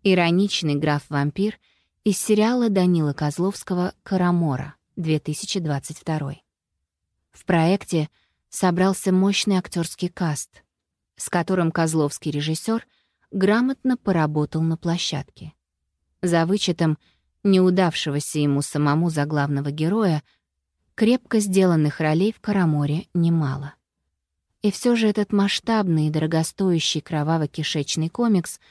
Ироничный граф-вампир из сериала Данила Козловского «Карамора» 2022. В проекте собрался мощный актерский каст, с которым козловский режиссер грамотно поработал на площадке. За вычетом неудавшегося ему самому за главного героя крепко сделанных ролей в «Караморе» немало. И все же этот масштабный и дорогостоящий кроваво-кишечный комикс —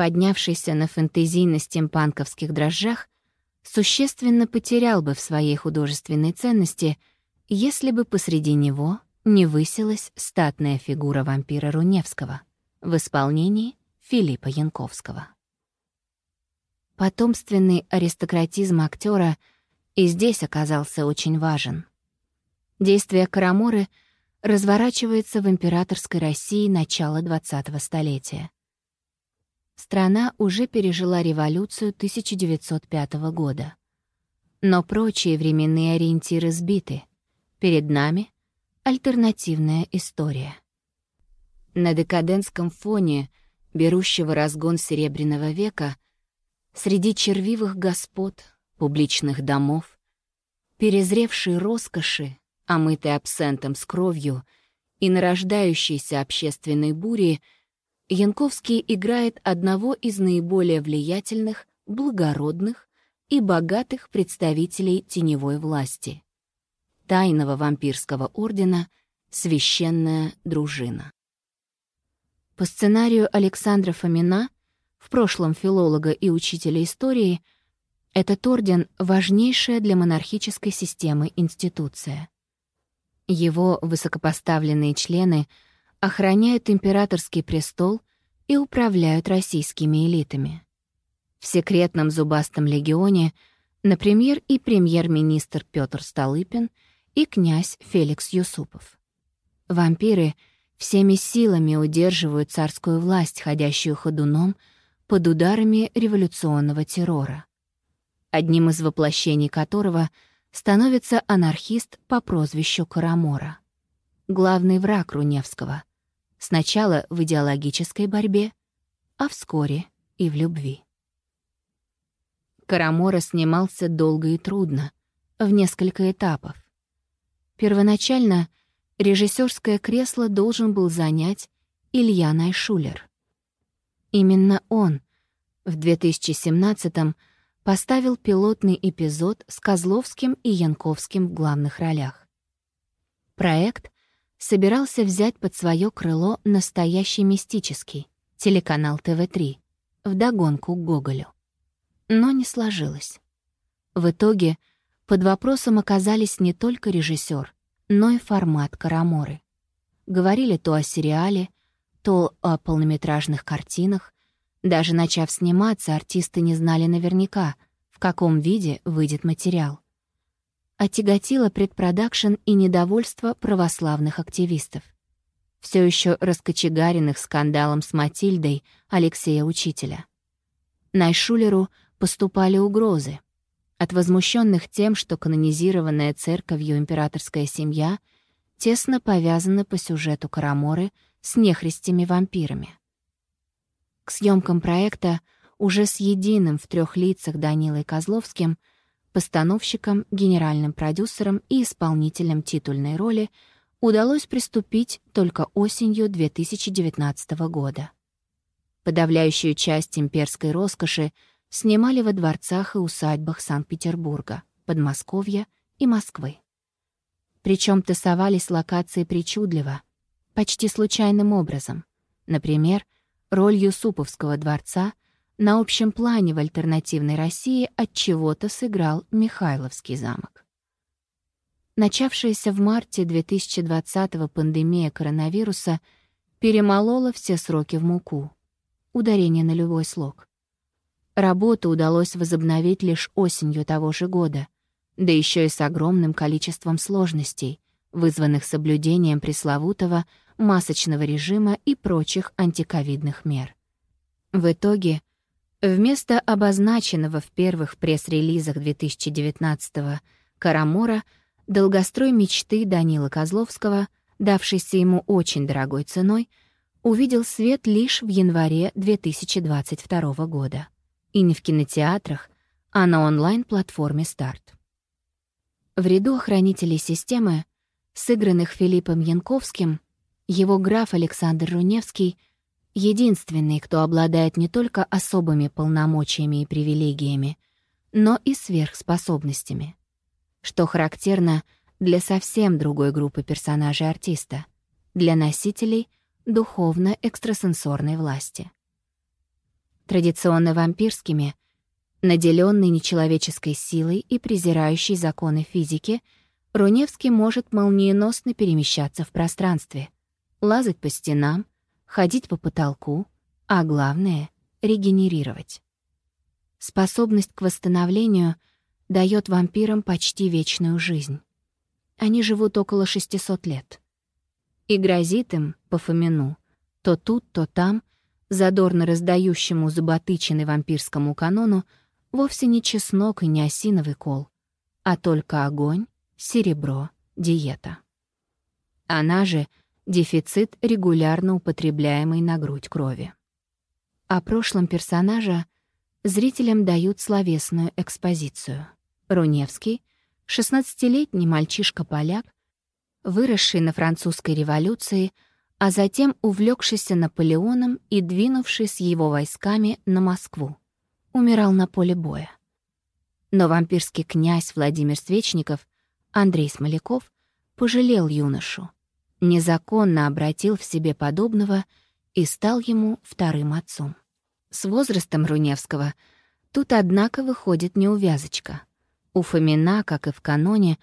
поднявшийся на фэнтезийно-стимпанковских дрожжах, существенно потерял бы в своей художественной ценности, если бы посреди него не высилась статная фигура вампира Руневского в исполнении Филиппа Янковского. Потомственный аристократизм актера и здесь оказался очень важен. Действие Караморы разворачивается в императорской России начала XX столетия. Страна уже пережила революцию 1905 года. Но прочие временные ориентиры сбиты. Перед нами альтернативная история. На декадентском фоне берущего разгон Серебряного века среди червивых господ, публичных домов, перезревшей роскоши, омытой абсентом с кровью и нарождающейся общественной бури — Янковский играет одного из наиболее влиятельных, благородных и богатых представителей теневой власти — тайного вампирского ордена «Священная дружина». По сценарию Александра Фомина, в прошлом филолога и учителя истории, этот орден — важнейшая для монархической системы институция. Его высокопоставленные члены — охраняют императорский престол и управляют российскими элитами. В секретном зубастом легионе, например, и премьер-министр Петр Столыпин, и князь Феликс Юсупов. Вампиры всеми силами удерживают царскую власть, ходящую ходуном, под ударами революционного террора, одним из воплощений которого становится анархист по прозвищу Карамора, главный враг Руневского — Сначала в идеологической борьбе, а вскоре и в любви. Карамора снимался долго и трудно, в несколько этапов. Первоначально режиссерское кресло должен был занять Илья Найшулер. Именно он в 2017-м поставил пилотный эпизод с Козловским и Янковским в главных ролях. Проект собирался взять под свое крыло настоящий мистический телеканал ТВ-3 вдогонку к Гоголю. Но не сложилось. В итоге под вопросом оказались не только режиссер, но и формат Караморы. Говорили то о сериале, то о полнометражных картинах. Даже начав сниматься, артисты не знали наверняка, в каком виде выйдет материал отяготило предпродакшн и недовольство православных активистов, все еще раскочегаренных скандалом с Матильдой Алексея Учителя. Найшулеру поступали угрозы. От возмущенных тем, что канонизированная церковью императорская семья тесно повязана по сюжету Караморы с нехристями-вампирами. К съемкам проекта уже с единым в трех лицах Данилой Козловским — постановщикам, генеральным продюсерам и исполнителям титульной роли удалось приступить только осенью 2019 года. Подавляющую часть имперской роскоши снимали во дворцах и усадьбах Санкт-Петербурга, Подмосковья и Москвы. Причем тасовались локации причудливо, почти случайным образом. Например, роль Юсуповского дворца на общем плане в альтернативной России от чего-то сыграл Михайловский замок. Начавшаяся в марте 2020-го пандемия коронавируса перемолола все сроки в муку. Ударение на любой слог. Работу удалось возобновить лишь осенью того же года, да еще и с огромным количеством сложностей, вызванных соблюдением пресловутого масочного режима и прочих антиковидных мер. В итоге, вместо обозначенного в первых пресс-релизах 2019-го Карамора, долгострой мечты Данила Козловского, давшийся ему очень дорогой ценой, увидел свет лишь в январе 2022 года. И не в кинотеатрах, а на онлайн-платформе «Старт». В ряду охранителей системы, сыгранных Филиппом Янковским, его граф Александр Руневский — единственный, кто обладает не только особыми полномочиями и привилегиями, но и сверхспособностями, что характерно для совсем другой группы персонажей артиста, для носителей духовно-экстрасенсорной власти. Традиционно вампирскими, наделенный нечеловеческой силой и презирающий законы физики, Руневский может молниеносно перемещаться в пространстве — лазать по стенам, ходить по потолку, а главное — регенерировать. Способность к восстановлению дает вампирам почти вечную жизнь. Они живут около 600 лет. И грозит им, по Фомину, то тут, то там, задорно раздающему зуботычины вампирскому канону, вовсе не чеснок и не осиновый кол, а только огонь, серебро, диета. Она же — дефицит регулярно употребляемой на грудь крови. О прошлом персонажа зрителям дают словесную экспозицию. Руневский — 16-летний мальчишка-поляк, выросший на французской революции, а затем увлекшийся Наполеоном и двинувший с его войсками на Москву. Умирал на поле боя. Но вампирский князь Владимир Свечников, Андрей Смоляков, пожалел юношу — незаконно обратил в себе подобного и стал ему вторым отцом. С возрастом Руневского тут, однако, выходит неувязочка. У Фомина, как и в каноне,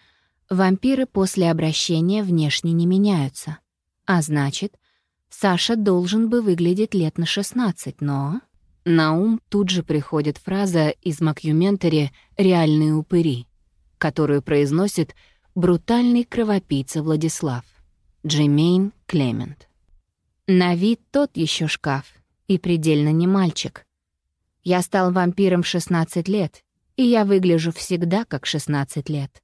вампиры после обращения внешне не меняются. А значит, Саша должен бы выглядеть лет на 16, но... На ум тут же приходит фраза из Макюментари «реальные упыри», которую произносит брутальный кровопийца Владислав. Джеймейн Клемент. На вид тот еще шкаф, и предельно не мальчик. Я стал вампиром в 16 лет, и я выгляжу всегда как 16 лет.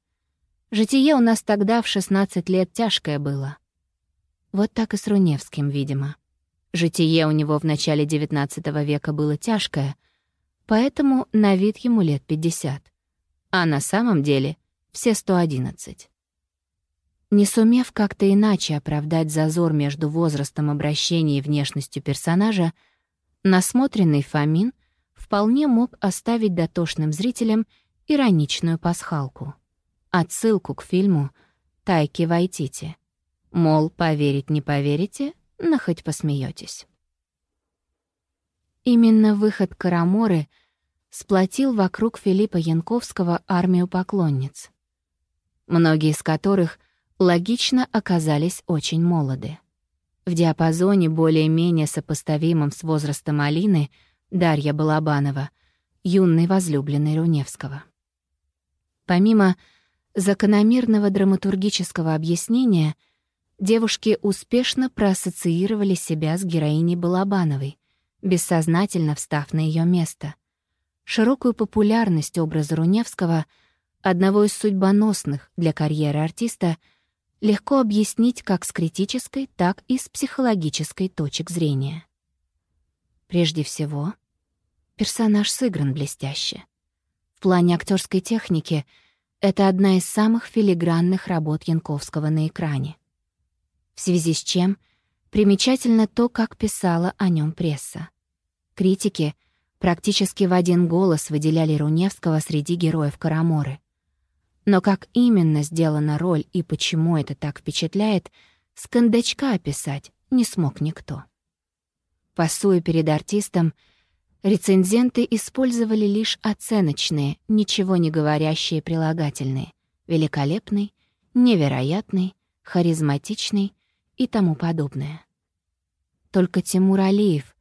Житие у нас тогда в 16 лет тяжкое было. Вот так и с Руневским, видимо. Житие у него в начале XIX века было тяжкое, поэтому на вид ему лет 50, а на самом деле все 111. Не сумев как-то иначе оправдать зазор между возрастом обращения и внешностью персонажа, насмотренный Фомин вполне мог оставить дотошным зрителям ироничную пасхалку. Отсылку к фильму «Тайки Вайтити». Мол, поверить не поверите, но хоть посмеетесь. Именно выход Караморы сплотил вокруг Филиппа Янковского армию поклонниц, многие из которых — логично оказались очень молоды. В диапазоне более-менее сопоставимом с возрастом Алины Дарья Балабанова, юной возлюбленной Руневского. Помимо закономерного драматургического объяснения, девушки успешно проассоциировали себя с героиней Балабановой, бессознательно встав на ее место. Широкую популярность образа Руневского, одного из судьбоносных для карьеры артиста — легко объяснить как с критической, так и с психологической точек зрения. Прежде всего, персонаж сыгран блестяще. В плане актерской техники это одна из самых филигранных работ Янковского на экране. В связи с чем примечательно то, как писала о нем пресса. Критики практически в один голос выделяли Руневского среди героев Караморы. Но как именно сделана роль и почему это так впечатляет, с кондачка описать не смог никто. Пасуя перед артистом, рецензенты использовали лишь оценочные, ничего не говорящие прилагательные «великолепный», «невероятный», «харизматичный» и тому подобное. Только Тимур Алиев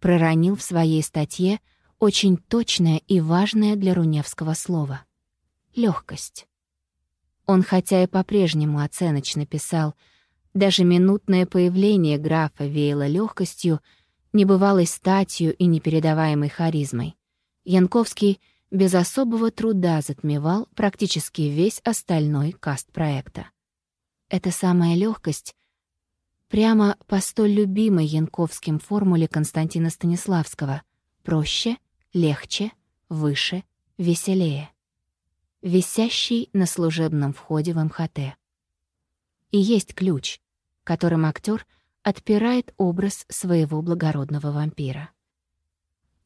проронил в своей статье очень точное и важное для Руневского слово — легкость. Он хотя и по-прежнему оценочно писал, даже минутное появление графа веяло легкостью, небывалой статью и непередаваемой харизмой. Янковский без особого труда затмевал практически весь остальной каст проекта. Эта самая легкость прямо по столь любимой Янковским формуле Константина Станиславского «проще, легче, выше, веселее» висящий на служебном входе в МХТ. И есть ключ, которым актер отпирает образ своего благородного вампира.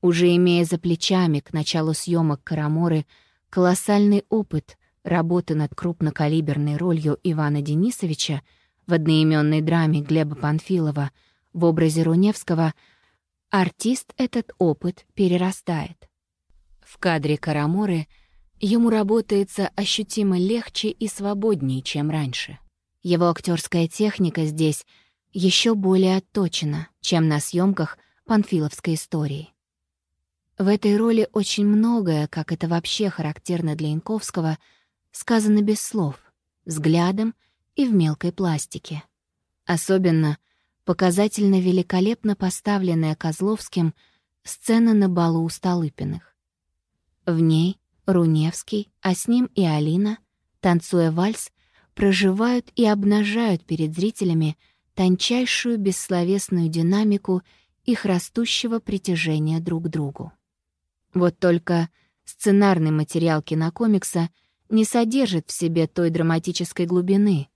Уже имея за плечами к началу съемок Караморы колоссальный опыт работы над крупнокалиберной ролью Ивана Денисовича в одноименной драме Глеба Панфилова в образе Руневского, артист этот опыт перерастает. В кадре Караморы — Ему работается ощутимо легче и свободнее, чем раньше. Его актерская техника здесь еще более отточена, чем на съемках панфиловской истории. В этой роли очень многое, как это вообще характерно для Янковского, сказано без слов, взглядом и в мелкой пластике. Особенно показательно великолепно поставленная Козловским сцена на балу у Столыпиных. В ней Руневский, а с ним и Алина, танцуя вальс, проживают и обнажают перед зрителями тончайшую бессловесную динамику их растущего притяжения друг к другу. Вот только сценарный материал кинокомикса не содержит в себе той драматической глубины,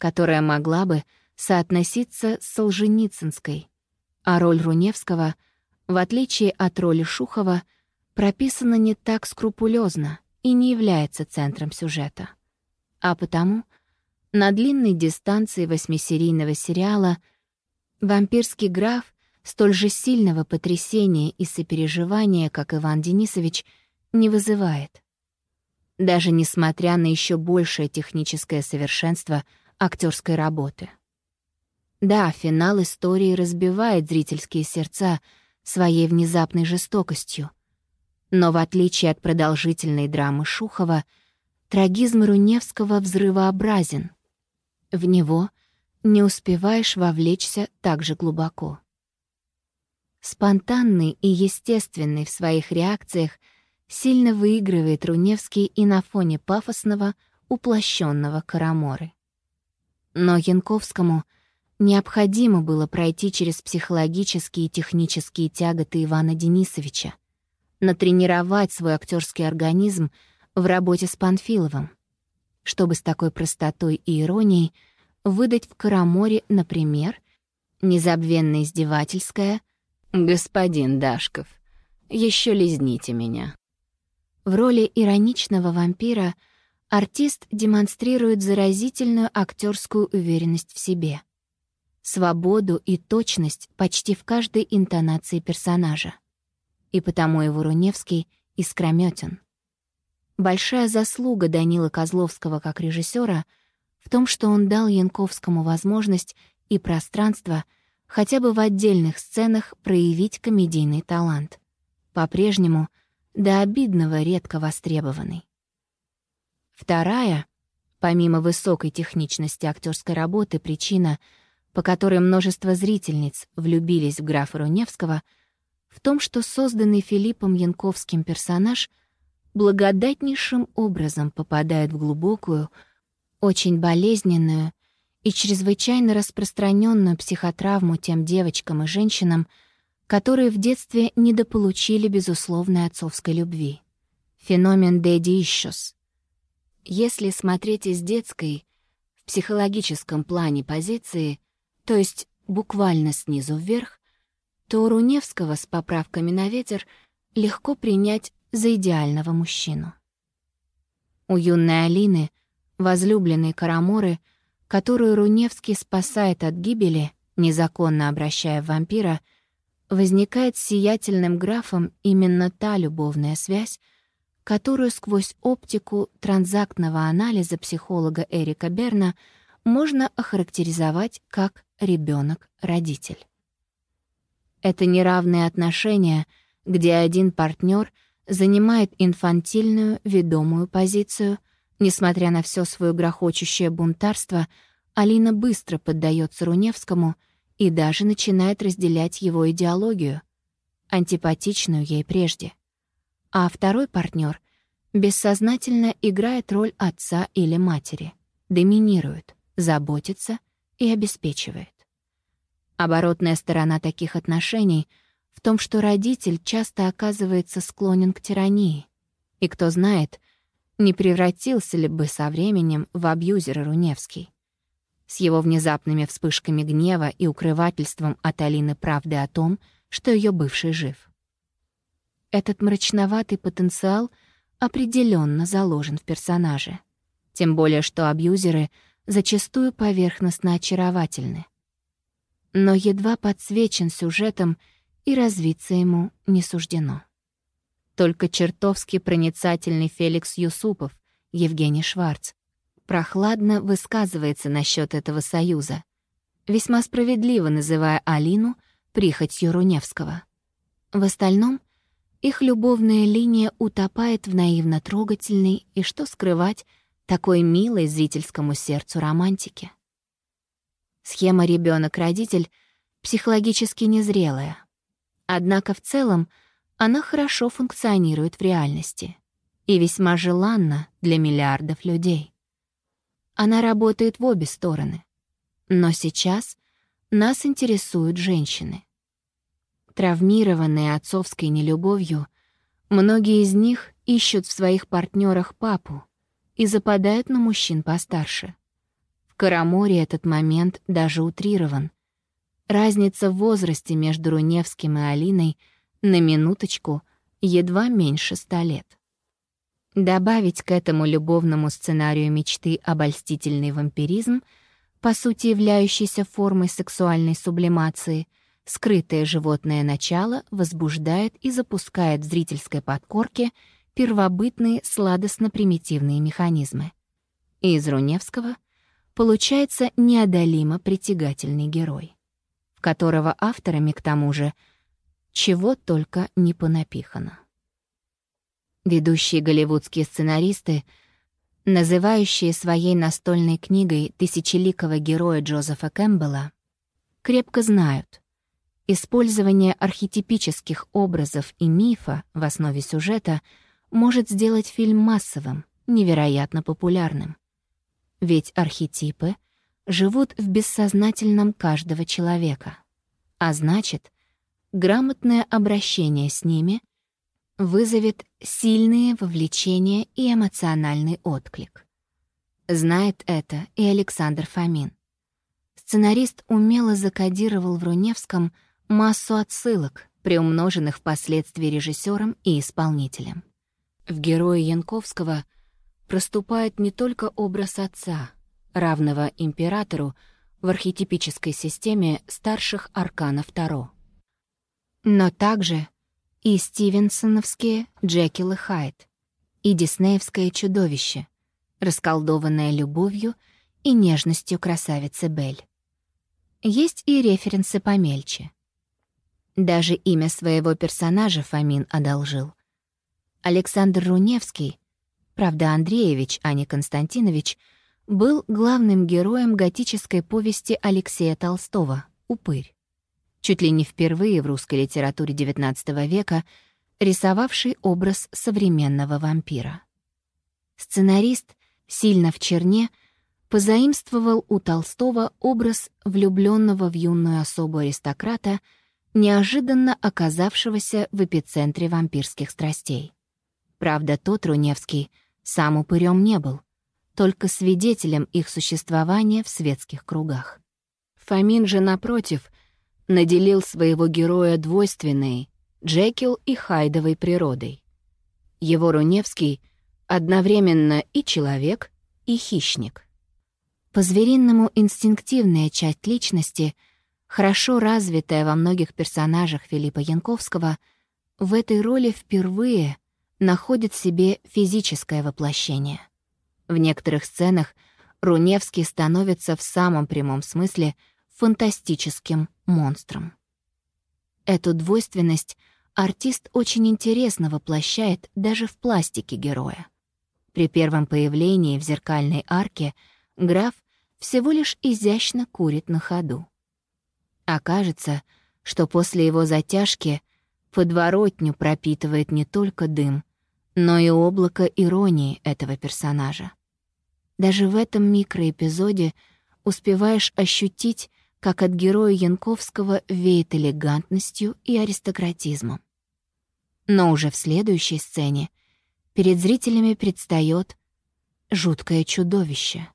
которая могла бы соотноситься с Солженицынской, а роль Руневского, в отличие от роли Шухова, — прописано не так скрупулезно и не является центром сюжета. А потому на длинной дистанции восьмисерийного сериала вампирский граф столь же сильного потрясения и сопереживания, как Иван Денисович, не вызывает. Даже несмотря на еще большее техническое совершенство актерской работы. Да, финал истории разбивает зрительские сердца своей внезапной жестокостью — но в отличие от продолжительной драмы Шухова, трагизм Руневского взрывообразен. В него не успеваешь вовлечься так же глубоко. Спонтанный и естественный в своих реакциях сильно выигрывает Руневский и на фоне пафосного, уплощенного Караморы. Но Янковскому необходимо было пройти через психологические и технические тяготы Ивана Денисовича, натренировать свой актерский организм в работе с Панфиловым, чтобы с такой простотой и иронией выдать в Караморе, например, незабвенно издевательское «Господин Дашков, еще лизните меня». В роли ироничного вампира артист демонстрирует заразительную актерскую уверенность в себе, свободу и точность почти в каждой интонации персонажа и потому его Руневский искрометен. Большая заслуга Данила Козловского как режиссера в том, что он дал Янковскому возможность и пространство хотя бы в отдельных сценах проявить комедийный талант, по-прежнему до обидного редко востребованный. Вторая, помимо высокой техничности актерской работы, причина, по которой множество зрительниц влюбились в графа Руневского — в том, что созданный Филиппом Янковским персонаж благодатнейшим образом попадает в глубокую, очень болезненную и чрезвычайно распространенную психотравму тем девочкам и женщинам, которые в детстве недополучили безусловной отцовской любви. Феномен «Daddy Issues». Если смотреть из детской, в психологическом плане позиции, то есть буквально снизу вверх, то Руневского с поправками на ветер легко принять за идеального мужчину. У юной Алины, возлюбленной Караморы, которую Руневский спасает от гибели, незаконно обращая в вампира, возникает с сиятельным графом именно та любовная связь, которую сквозь оптику транзактного анализа психолога Эрика Берна можно охарактеризовать как ребенок родитель Это неравные отношения, где один партнер занимает инфантильную, ведомую позицию. Несмотря на все свое грохочущее бунтарство, Алина быстро поддается Руневскому и даже начинает разделять его идеологию, антипатичную ей прежде. А второй партнер бессознательно играет роль отца или матери, доминирует, заботится и обеспечивает. Оборотная сторона таких отношений в том, что родитель часто оказывается склонен к тирании. И кто знает, не превратился ли бы со временем в абьюзера Руневский. С его внезапными вспышками гнева и укрывательством от Алины правды о том, что ее бывший жив. Этот мрачноватый потенциал определенно заложен в персонаже. Тем более, что абьюзеры зачастую поверхностно очаровательны но едва подсвечен сюжетом, и развиться ему не суждено. Только чертовски проницательный Феликс Юсупов, Евгений Шварц, прохладно высказывается насчет этого союза, весьма справедливо называя Алину прихотью Руневского. В остальном их любовная линия утопает в наивно-трогательной и, что скрывать, такой милой зрительскому сердцу романтике. Схема ребенок-родитель психологически незрелая. Однако в целом она хорошо функционирует в реальности и весьма желанна для миллиардов людей. Она работает в обе стороны. Но сейчас нас интересуют женщины. Травмированные отцовской нелюбовью, многие из них ищут в своих партнерах папу и западают на мужчин постарше. Караморе этот момент даже утрирован. Разница в возрасте между Руневским и Алиной на минуточку едва меньше ста лет. Добавить к этому любовному сценарию мечты обольстительный вампиризм, по сути являющийся формой сексуальной сублимации, скрытое животное начало возбуждает и запускает в зрительской подкорке первобытные сладостно-примитивные механизмы. из Руневского — получается неодолимо притягательный герой, в которого авторами, к тому же, чего только не понапихано. Ведущие голливудские сценаристы, называющие своей настольной книгой тысячеликого героя Джозефа Кэмпбелла, крепко знают, использование архетипических образов и мифа в основе сюжета может сделать фильм массовым, невероятно популярным. Ведь архетипы живут в бессознательном каждого человека. А значит, грамотное обращение с ними вызовет сильные вовлечения и эмоциональный отклик. Знает это и Александр Фомин. Сценарист умело закодировал в Руневском массу отсылок, приумноженных впоследствии режиссером и исполнителем. В герое Янковского — проступает не только образ отца, равного императору в архетипической системе старших арканов Таро, но также и стивенсоновские Джекил и Хайд, и диснеевское чудовище, расколдованное любовью и нежностью красавицы Бель. Есть и референсы помельче. Даже имя своего персонажа Фомин одолжил. Александр Руневский правда Андреевич, а не Константинович, был главным героем готической повести Алексея Толстого «Упырь». Чуть ли не впервые в русской литературе XIX века рисовавший образ современного вампира. Сценарист, сильно в черне, позаимствовал у Толстого образ влюбленного в юную особу аристократа, неожиданно оказавшегося в эпицентре вампирских страстей. Правда, тот Руневский — сам упырем не был, только свидетелем их существования в светских кругах. Фомин же, напротив, наделил своего героя двойственной, Джекил и Хайдовой природой. Его Руневский одновременно и человек, и хищник. По-звериному инстинктивная часть личности, хорошо развитая во многих персонажах Филиппа Янковского, в этой роли впервые находит себе физическое воплощение. В некоторых сценах Руневский становится в самом прямом смысле фантастическим монстром. Эту двойственность артист очень интересно воплощает даже в пластике героя. При первом появлении в зеркальной арке граф всего лишь изящно курит на ходу. Окажется, что после его затяжки подворотню пропитывает не только дым, но и облако иронии этого персонажа. Даже в этом микроэпизоде успеваешь ощутить, как от героя Янковского веет элегантностью и аристократизмом. Но уже в следующей сцене перед зрителями предстает жуткое чудовище,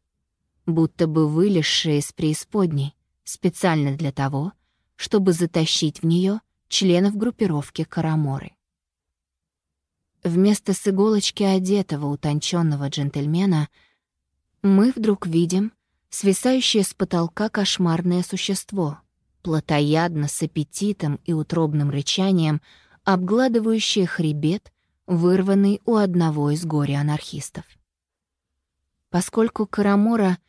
будто бы вылезшее из преисподней, специально для того, чтобы затащить в нее членов группировки Караморы. Вместо с иголочки одетого утонченного джентльмена мы вдруг видим свисающее с потолка кошмарное существо, плотоядно с аппетитом и утробным рычанием, обгладывающее хребет, вырванный у одного из горе-анархистов. Поскольку Карамора,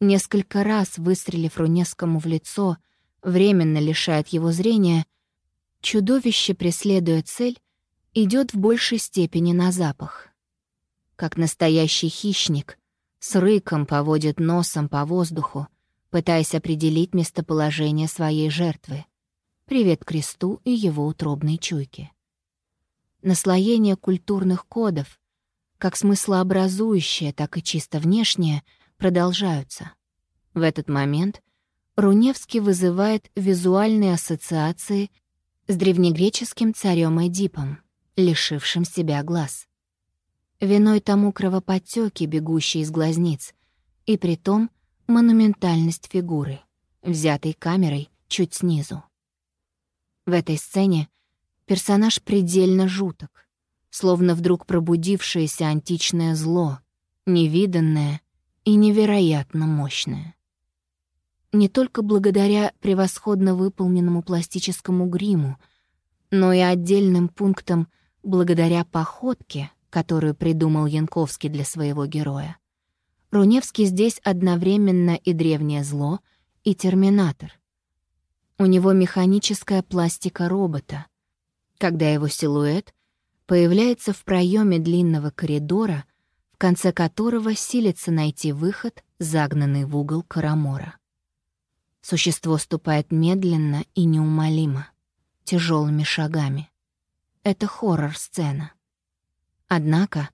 несколько раз выстрелив Рунескому в лицо, временно лишает его зрения, чудовище, преследуя цель, идет в большей степени на запах. Как настоящий хищник, с рыком поводит носом по воздуху, пытаясь определить местоположение своей жертвы. Привет кресту и его утробной чуйке. Наслоение культурных кодов, как смыслообразующее, так и чисто внешнее, продолжаются. В этот момент Руневский вызывает визуальные ассоциации с древнегреческим царем Эдипом, лишившим себя глаз. Виной тому кровоподтёки, бегущие из глазниц, и притом монументальность фигуры, взятой камерой чуть снизу. В этой сцене персонаж предельно жуток, словно вдруг пробудившееся античное зло, невиданное и невероятно мощное не только благодаря превосходно выполненному пластическому гриму, но и отдельным пунктам благодаря походке, которую придумал Янковский для своего героя. Руневский здесь одновременно и древнее зло, и терминатор. У него механическая пластика робота. Когда его силуэт появляется в проеме длинного коридора, в конце которого силится найти выход, загнанный в угол Карамора. Существо ступает медленно и неумолимо, тяжелыми шагами. Это хоррор-сцена. Однако,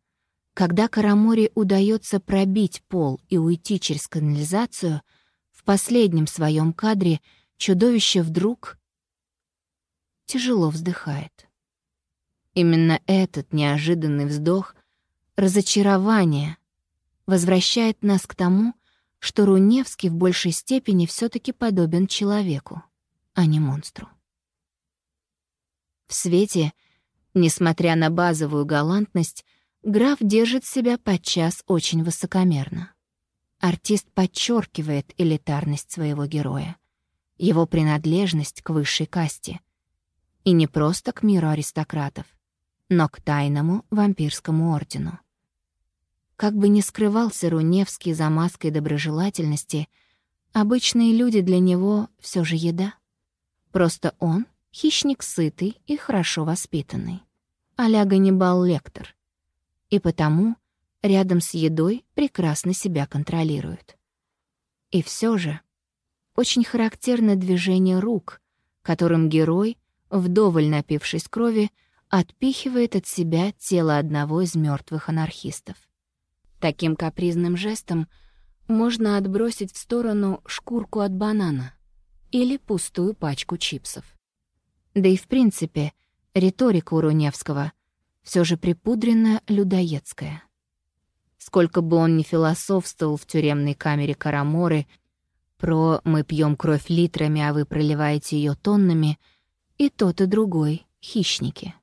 когда Карамори удается пробить пол и уйти через канализацию, в последнем своем кадре чудовище вдруг тяжело вздыхает. Именно этот неожиданный вздох разочарования возвращает нас к тому, что Руневский в большей степени все таки подобен человеку, а не монстру. В свете, несмотря на базовую галантность, граф держит себя подчас очень высокомерно. Артист подчеркивает элитарность своего героя, его принадлежность к высшей касте. И не просто к миру аристократов, но к тайному вампирскому ордену. Как бы ни скрывался Руневский за маской доброжелательности, обычные люди для него все же еда. Просто он — хищник сытый и хорошо воспитанный, а-ля Ганнибал-лектор. И потому рядом с едой прекрасно себя контролирует. И все же очень характерно движение рук, которым герой, вдоволь напившись крови, отпихивает от себя тело одного из мертвых анархистов. Таким капризным жестом можно отбросить в сторону шкурку от банана или пустую пачку чипсов. Да и в принципе, риторика у Руневского все же припудренная людоедская. Сколько бы он ни философствовал в тюремной камере Караморы про «мы пьем кровь литрами, а вы проливаете ее тоннами», и тот, и другой — хищники.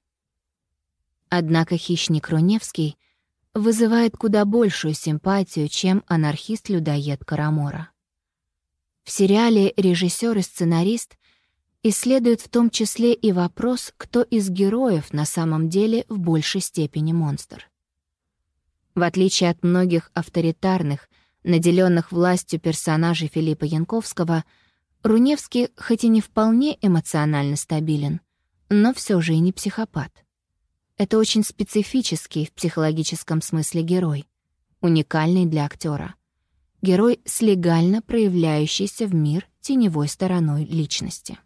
Однако хищник Руневский — вызывает куда большую симпатию, чем анархист-людоед Карамора. В сериале режиссер и сценарист исследуют в том числе и вопрос, кто из героев на самом деле в большей степени монстр. В отличие от многих авторитарных, наделенных властью персонажей Филиппа Янковского, Руневский хоть и не вполне эмоционально стабилен, но все же и не психопат. Это очень специфический в психологическом смысле герой, уникальный для актера. Герой с легально проявляющейся в мир теневой стороной личности.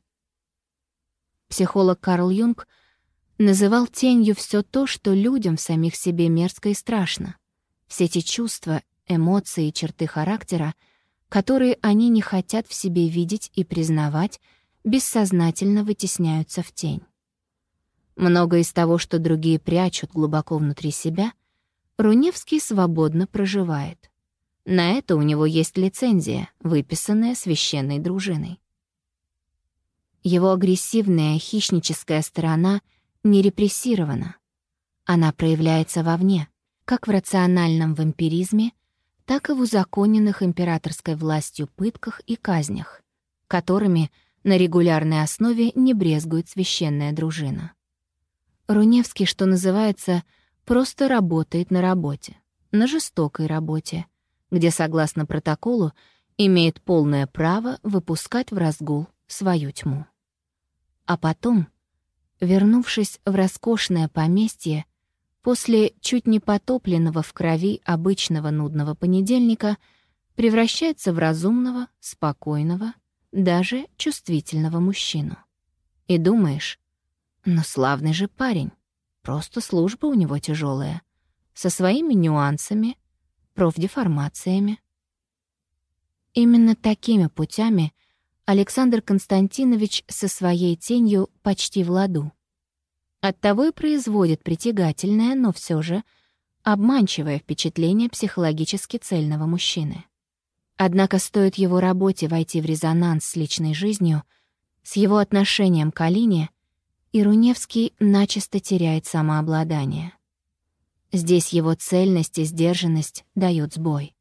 Психолог Карл Юнг называл тенью все то, что людям в самих себе мерзко и страшно. Все эти чувства, эмоции и черты характера, которые они не хотят в себе видеть и признавать, бессознательно вытесняются в тень. Многое из того, что другие прячут глубоко внутри себя, Руневский свободно проживает. На это у него есть лицензия, выписанная священной дружиной. Его агрессивная хищническая сторона не репрессирована. Она проявляется вовне, как в рациональном вампиризме, так и в узаконенных императорской властью пытках и казнях, которыми на регулярной основе не брезгует священная дружина. Руневский, что называется, просто работает на работе, на жестокой работе, где, согласно протоколу, имеет полное право выпускать в разгул свою тьму. А потом, вернувшись в роскошное поместье, после чуть не потопленного в крови обычного нудного понедельника, превращается в разумного, спокойного, даже чувствительного мужчину. И думаешь, ну славный же парень, просто служба у него тяжелая, со своими нюансами, профдеформациями. Именно такими путями Александр Константинович со своей тенью почти в ладу. Оттого и производит притягательное, но все же обманчивое впечатление психологически цельного мужчины. Однако стоит его работе войти в резонанс с личной жизнью, с его отношением к Алине, и Руневский начисто теряет самообладание. Здесь его цельность и сдержанность дают сбой.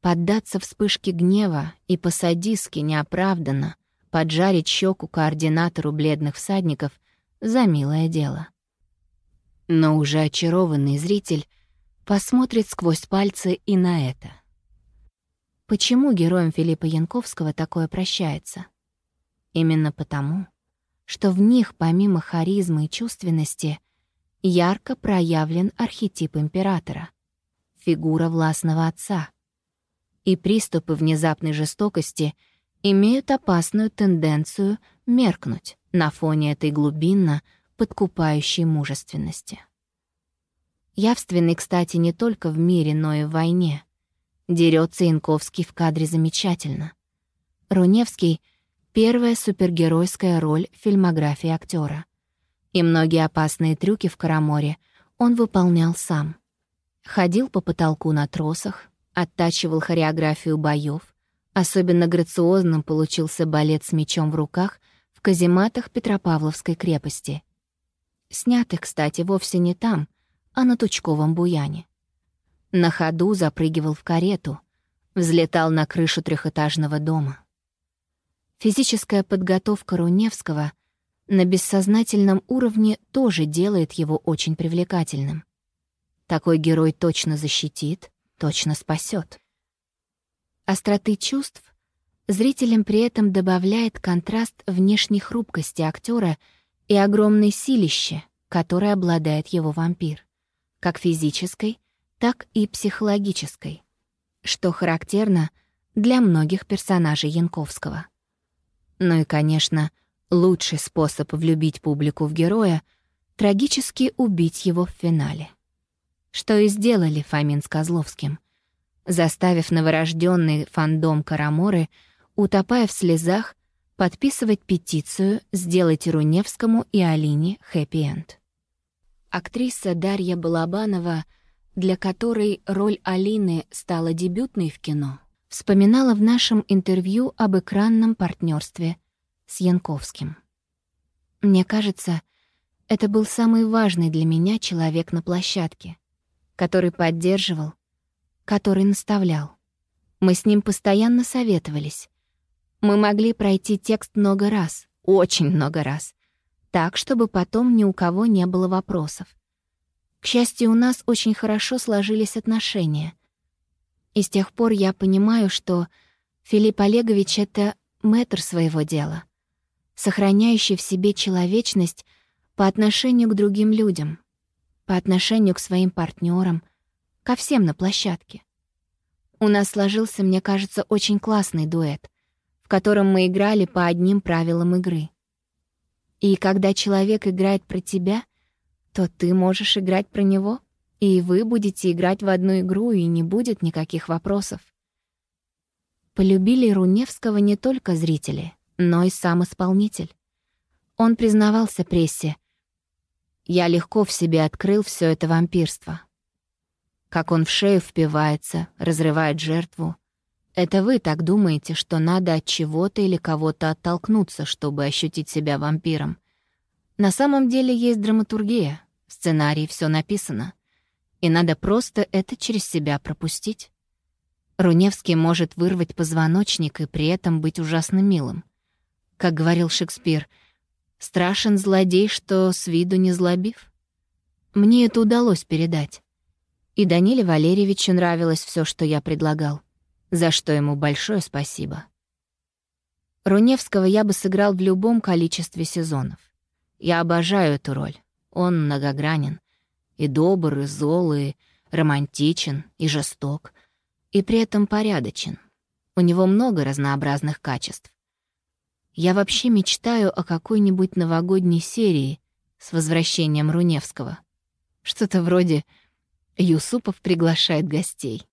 Поддаться вспышке гнева и по-садистски неоправданно поджарить щеку координатору бледных всадников — за милое дело. Но уже очарованный зритель посмотрит сквозь пальцы и на это. Почему героям Филиппа Янковского такое прощается? Именно потому, что в них, помимо харизмы и чувственности, ярко проявлен архетип императора, фигура властного отца. И приступы внезапной жестокости имеют опасную тенденцию меркнуть на фоне этой глубинно подкупающей мужественности. Явственный, кстати, не только в мире, но и в войне. Дерется Янковский в кадре замечательно. Руневский — первая супергеройская роль в фильмографии актера и многие опасные трюки в Караморе он выполнял сам. Ходил по потолку на тросах, оттачивал хореографию боев. Особенно грациозным получился балет с мечом в руках в казематах Петропавловской крепости. Снятых, кстати, вовсе не там, а на Тучковом буяне. На ходу запрыгивал в карету, взлетал на крышу трехэтажного дома. Физическая подготовка Руневского — на бессознательном уровне тоже делает его очень привлекательным. Такой герой точно защитит, точно спасет. Остроты чувств зрителям при этом добавляет контраст внешней хрупкости актера и огромной силище, которой обладает его вампир, как физической, так и психологической, что характерно для многих персонажей Янковского. Ну и, конечно, Лучший способ влюбить публику в героя — трагически убить его в финале. Что и сделали Фомин с Козловским, заставив новорожденный фандом Караморы, утопая в слезах, подписывать петицию «Сделайте Руневскому и Алине хэппи-энд». Актриса Дарья Балабанова, для которой роль Алины стала дебютной в кино, вспоминала в нашем интервью об экранном партнерстве с Янковским. Мне кажется, это был самый важный для меня человек на площадке, который поддерживал, который наставлял. Мы с ним постоянно советовались. Мы могли пройти текст много раз, очень много раз, так, чтобы потом ни у кого не было вопросов. К счастью, у нас очень хорошо сложились отношения. И с тех пор я понимаю, что Филипп Олегович — это мэтр своего дела — сохраняющий в себе человечность По отношению к другим людям, по отношению к своим партнерам, ко всем на площадке. У нас сложился, мне кажется, очень классный дуэт, в котором мы играли по одним правилам игры. И когда человек играет про тебя, то ты можешь играть про него, и вы будете играть в одну игру, и не будет никаких вопросов. Полюбили Руневского не только зрители, но и сам исполнитель. Он признавался прессе. «Я легко в себе открыл все это вампирство. Как он в шею впивается, разрывает жертву. Это вы так думаете, что надо от чего-то или кого-то оттолкнуться, чтобы ощутить себя вампиром. На самом деле есть драматургия, в сценарии все написано. И надо просто это через себя пропустить. Руневский может вырвать позвоночник и при этом быть ужасно милым. Как говорил Шекспир, «Страшен злодей, что с виду не злобив». Мне это удалось передать. И Даниле Валерьевичу нравилось все, что я предлагал, за что ему большое спасибо. Руневского я бы сыграл в любом количестве сезонов. Я обожаю эту роль. Он многогранен. И добр, и зол, и романтичен, и жесток — и при этом порядочен. У него много разнообразных качеств. Я вообще мечтаю о какой-нибудь новогодней серии с возвращением Руневского. Что-то вроде «Юсупов приглашает гостей».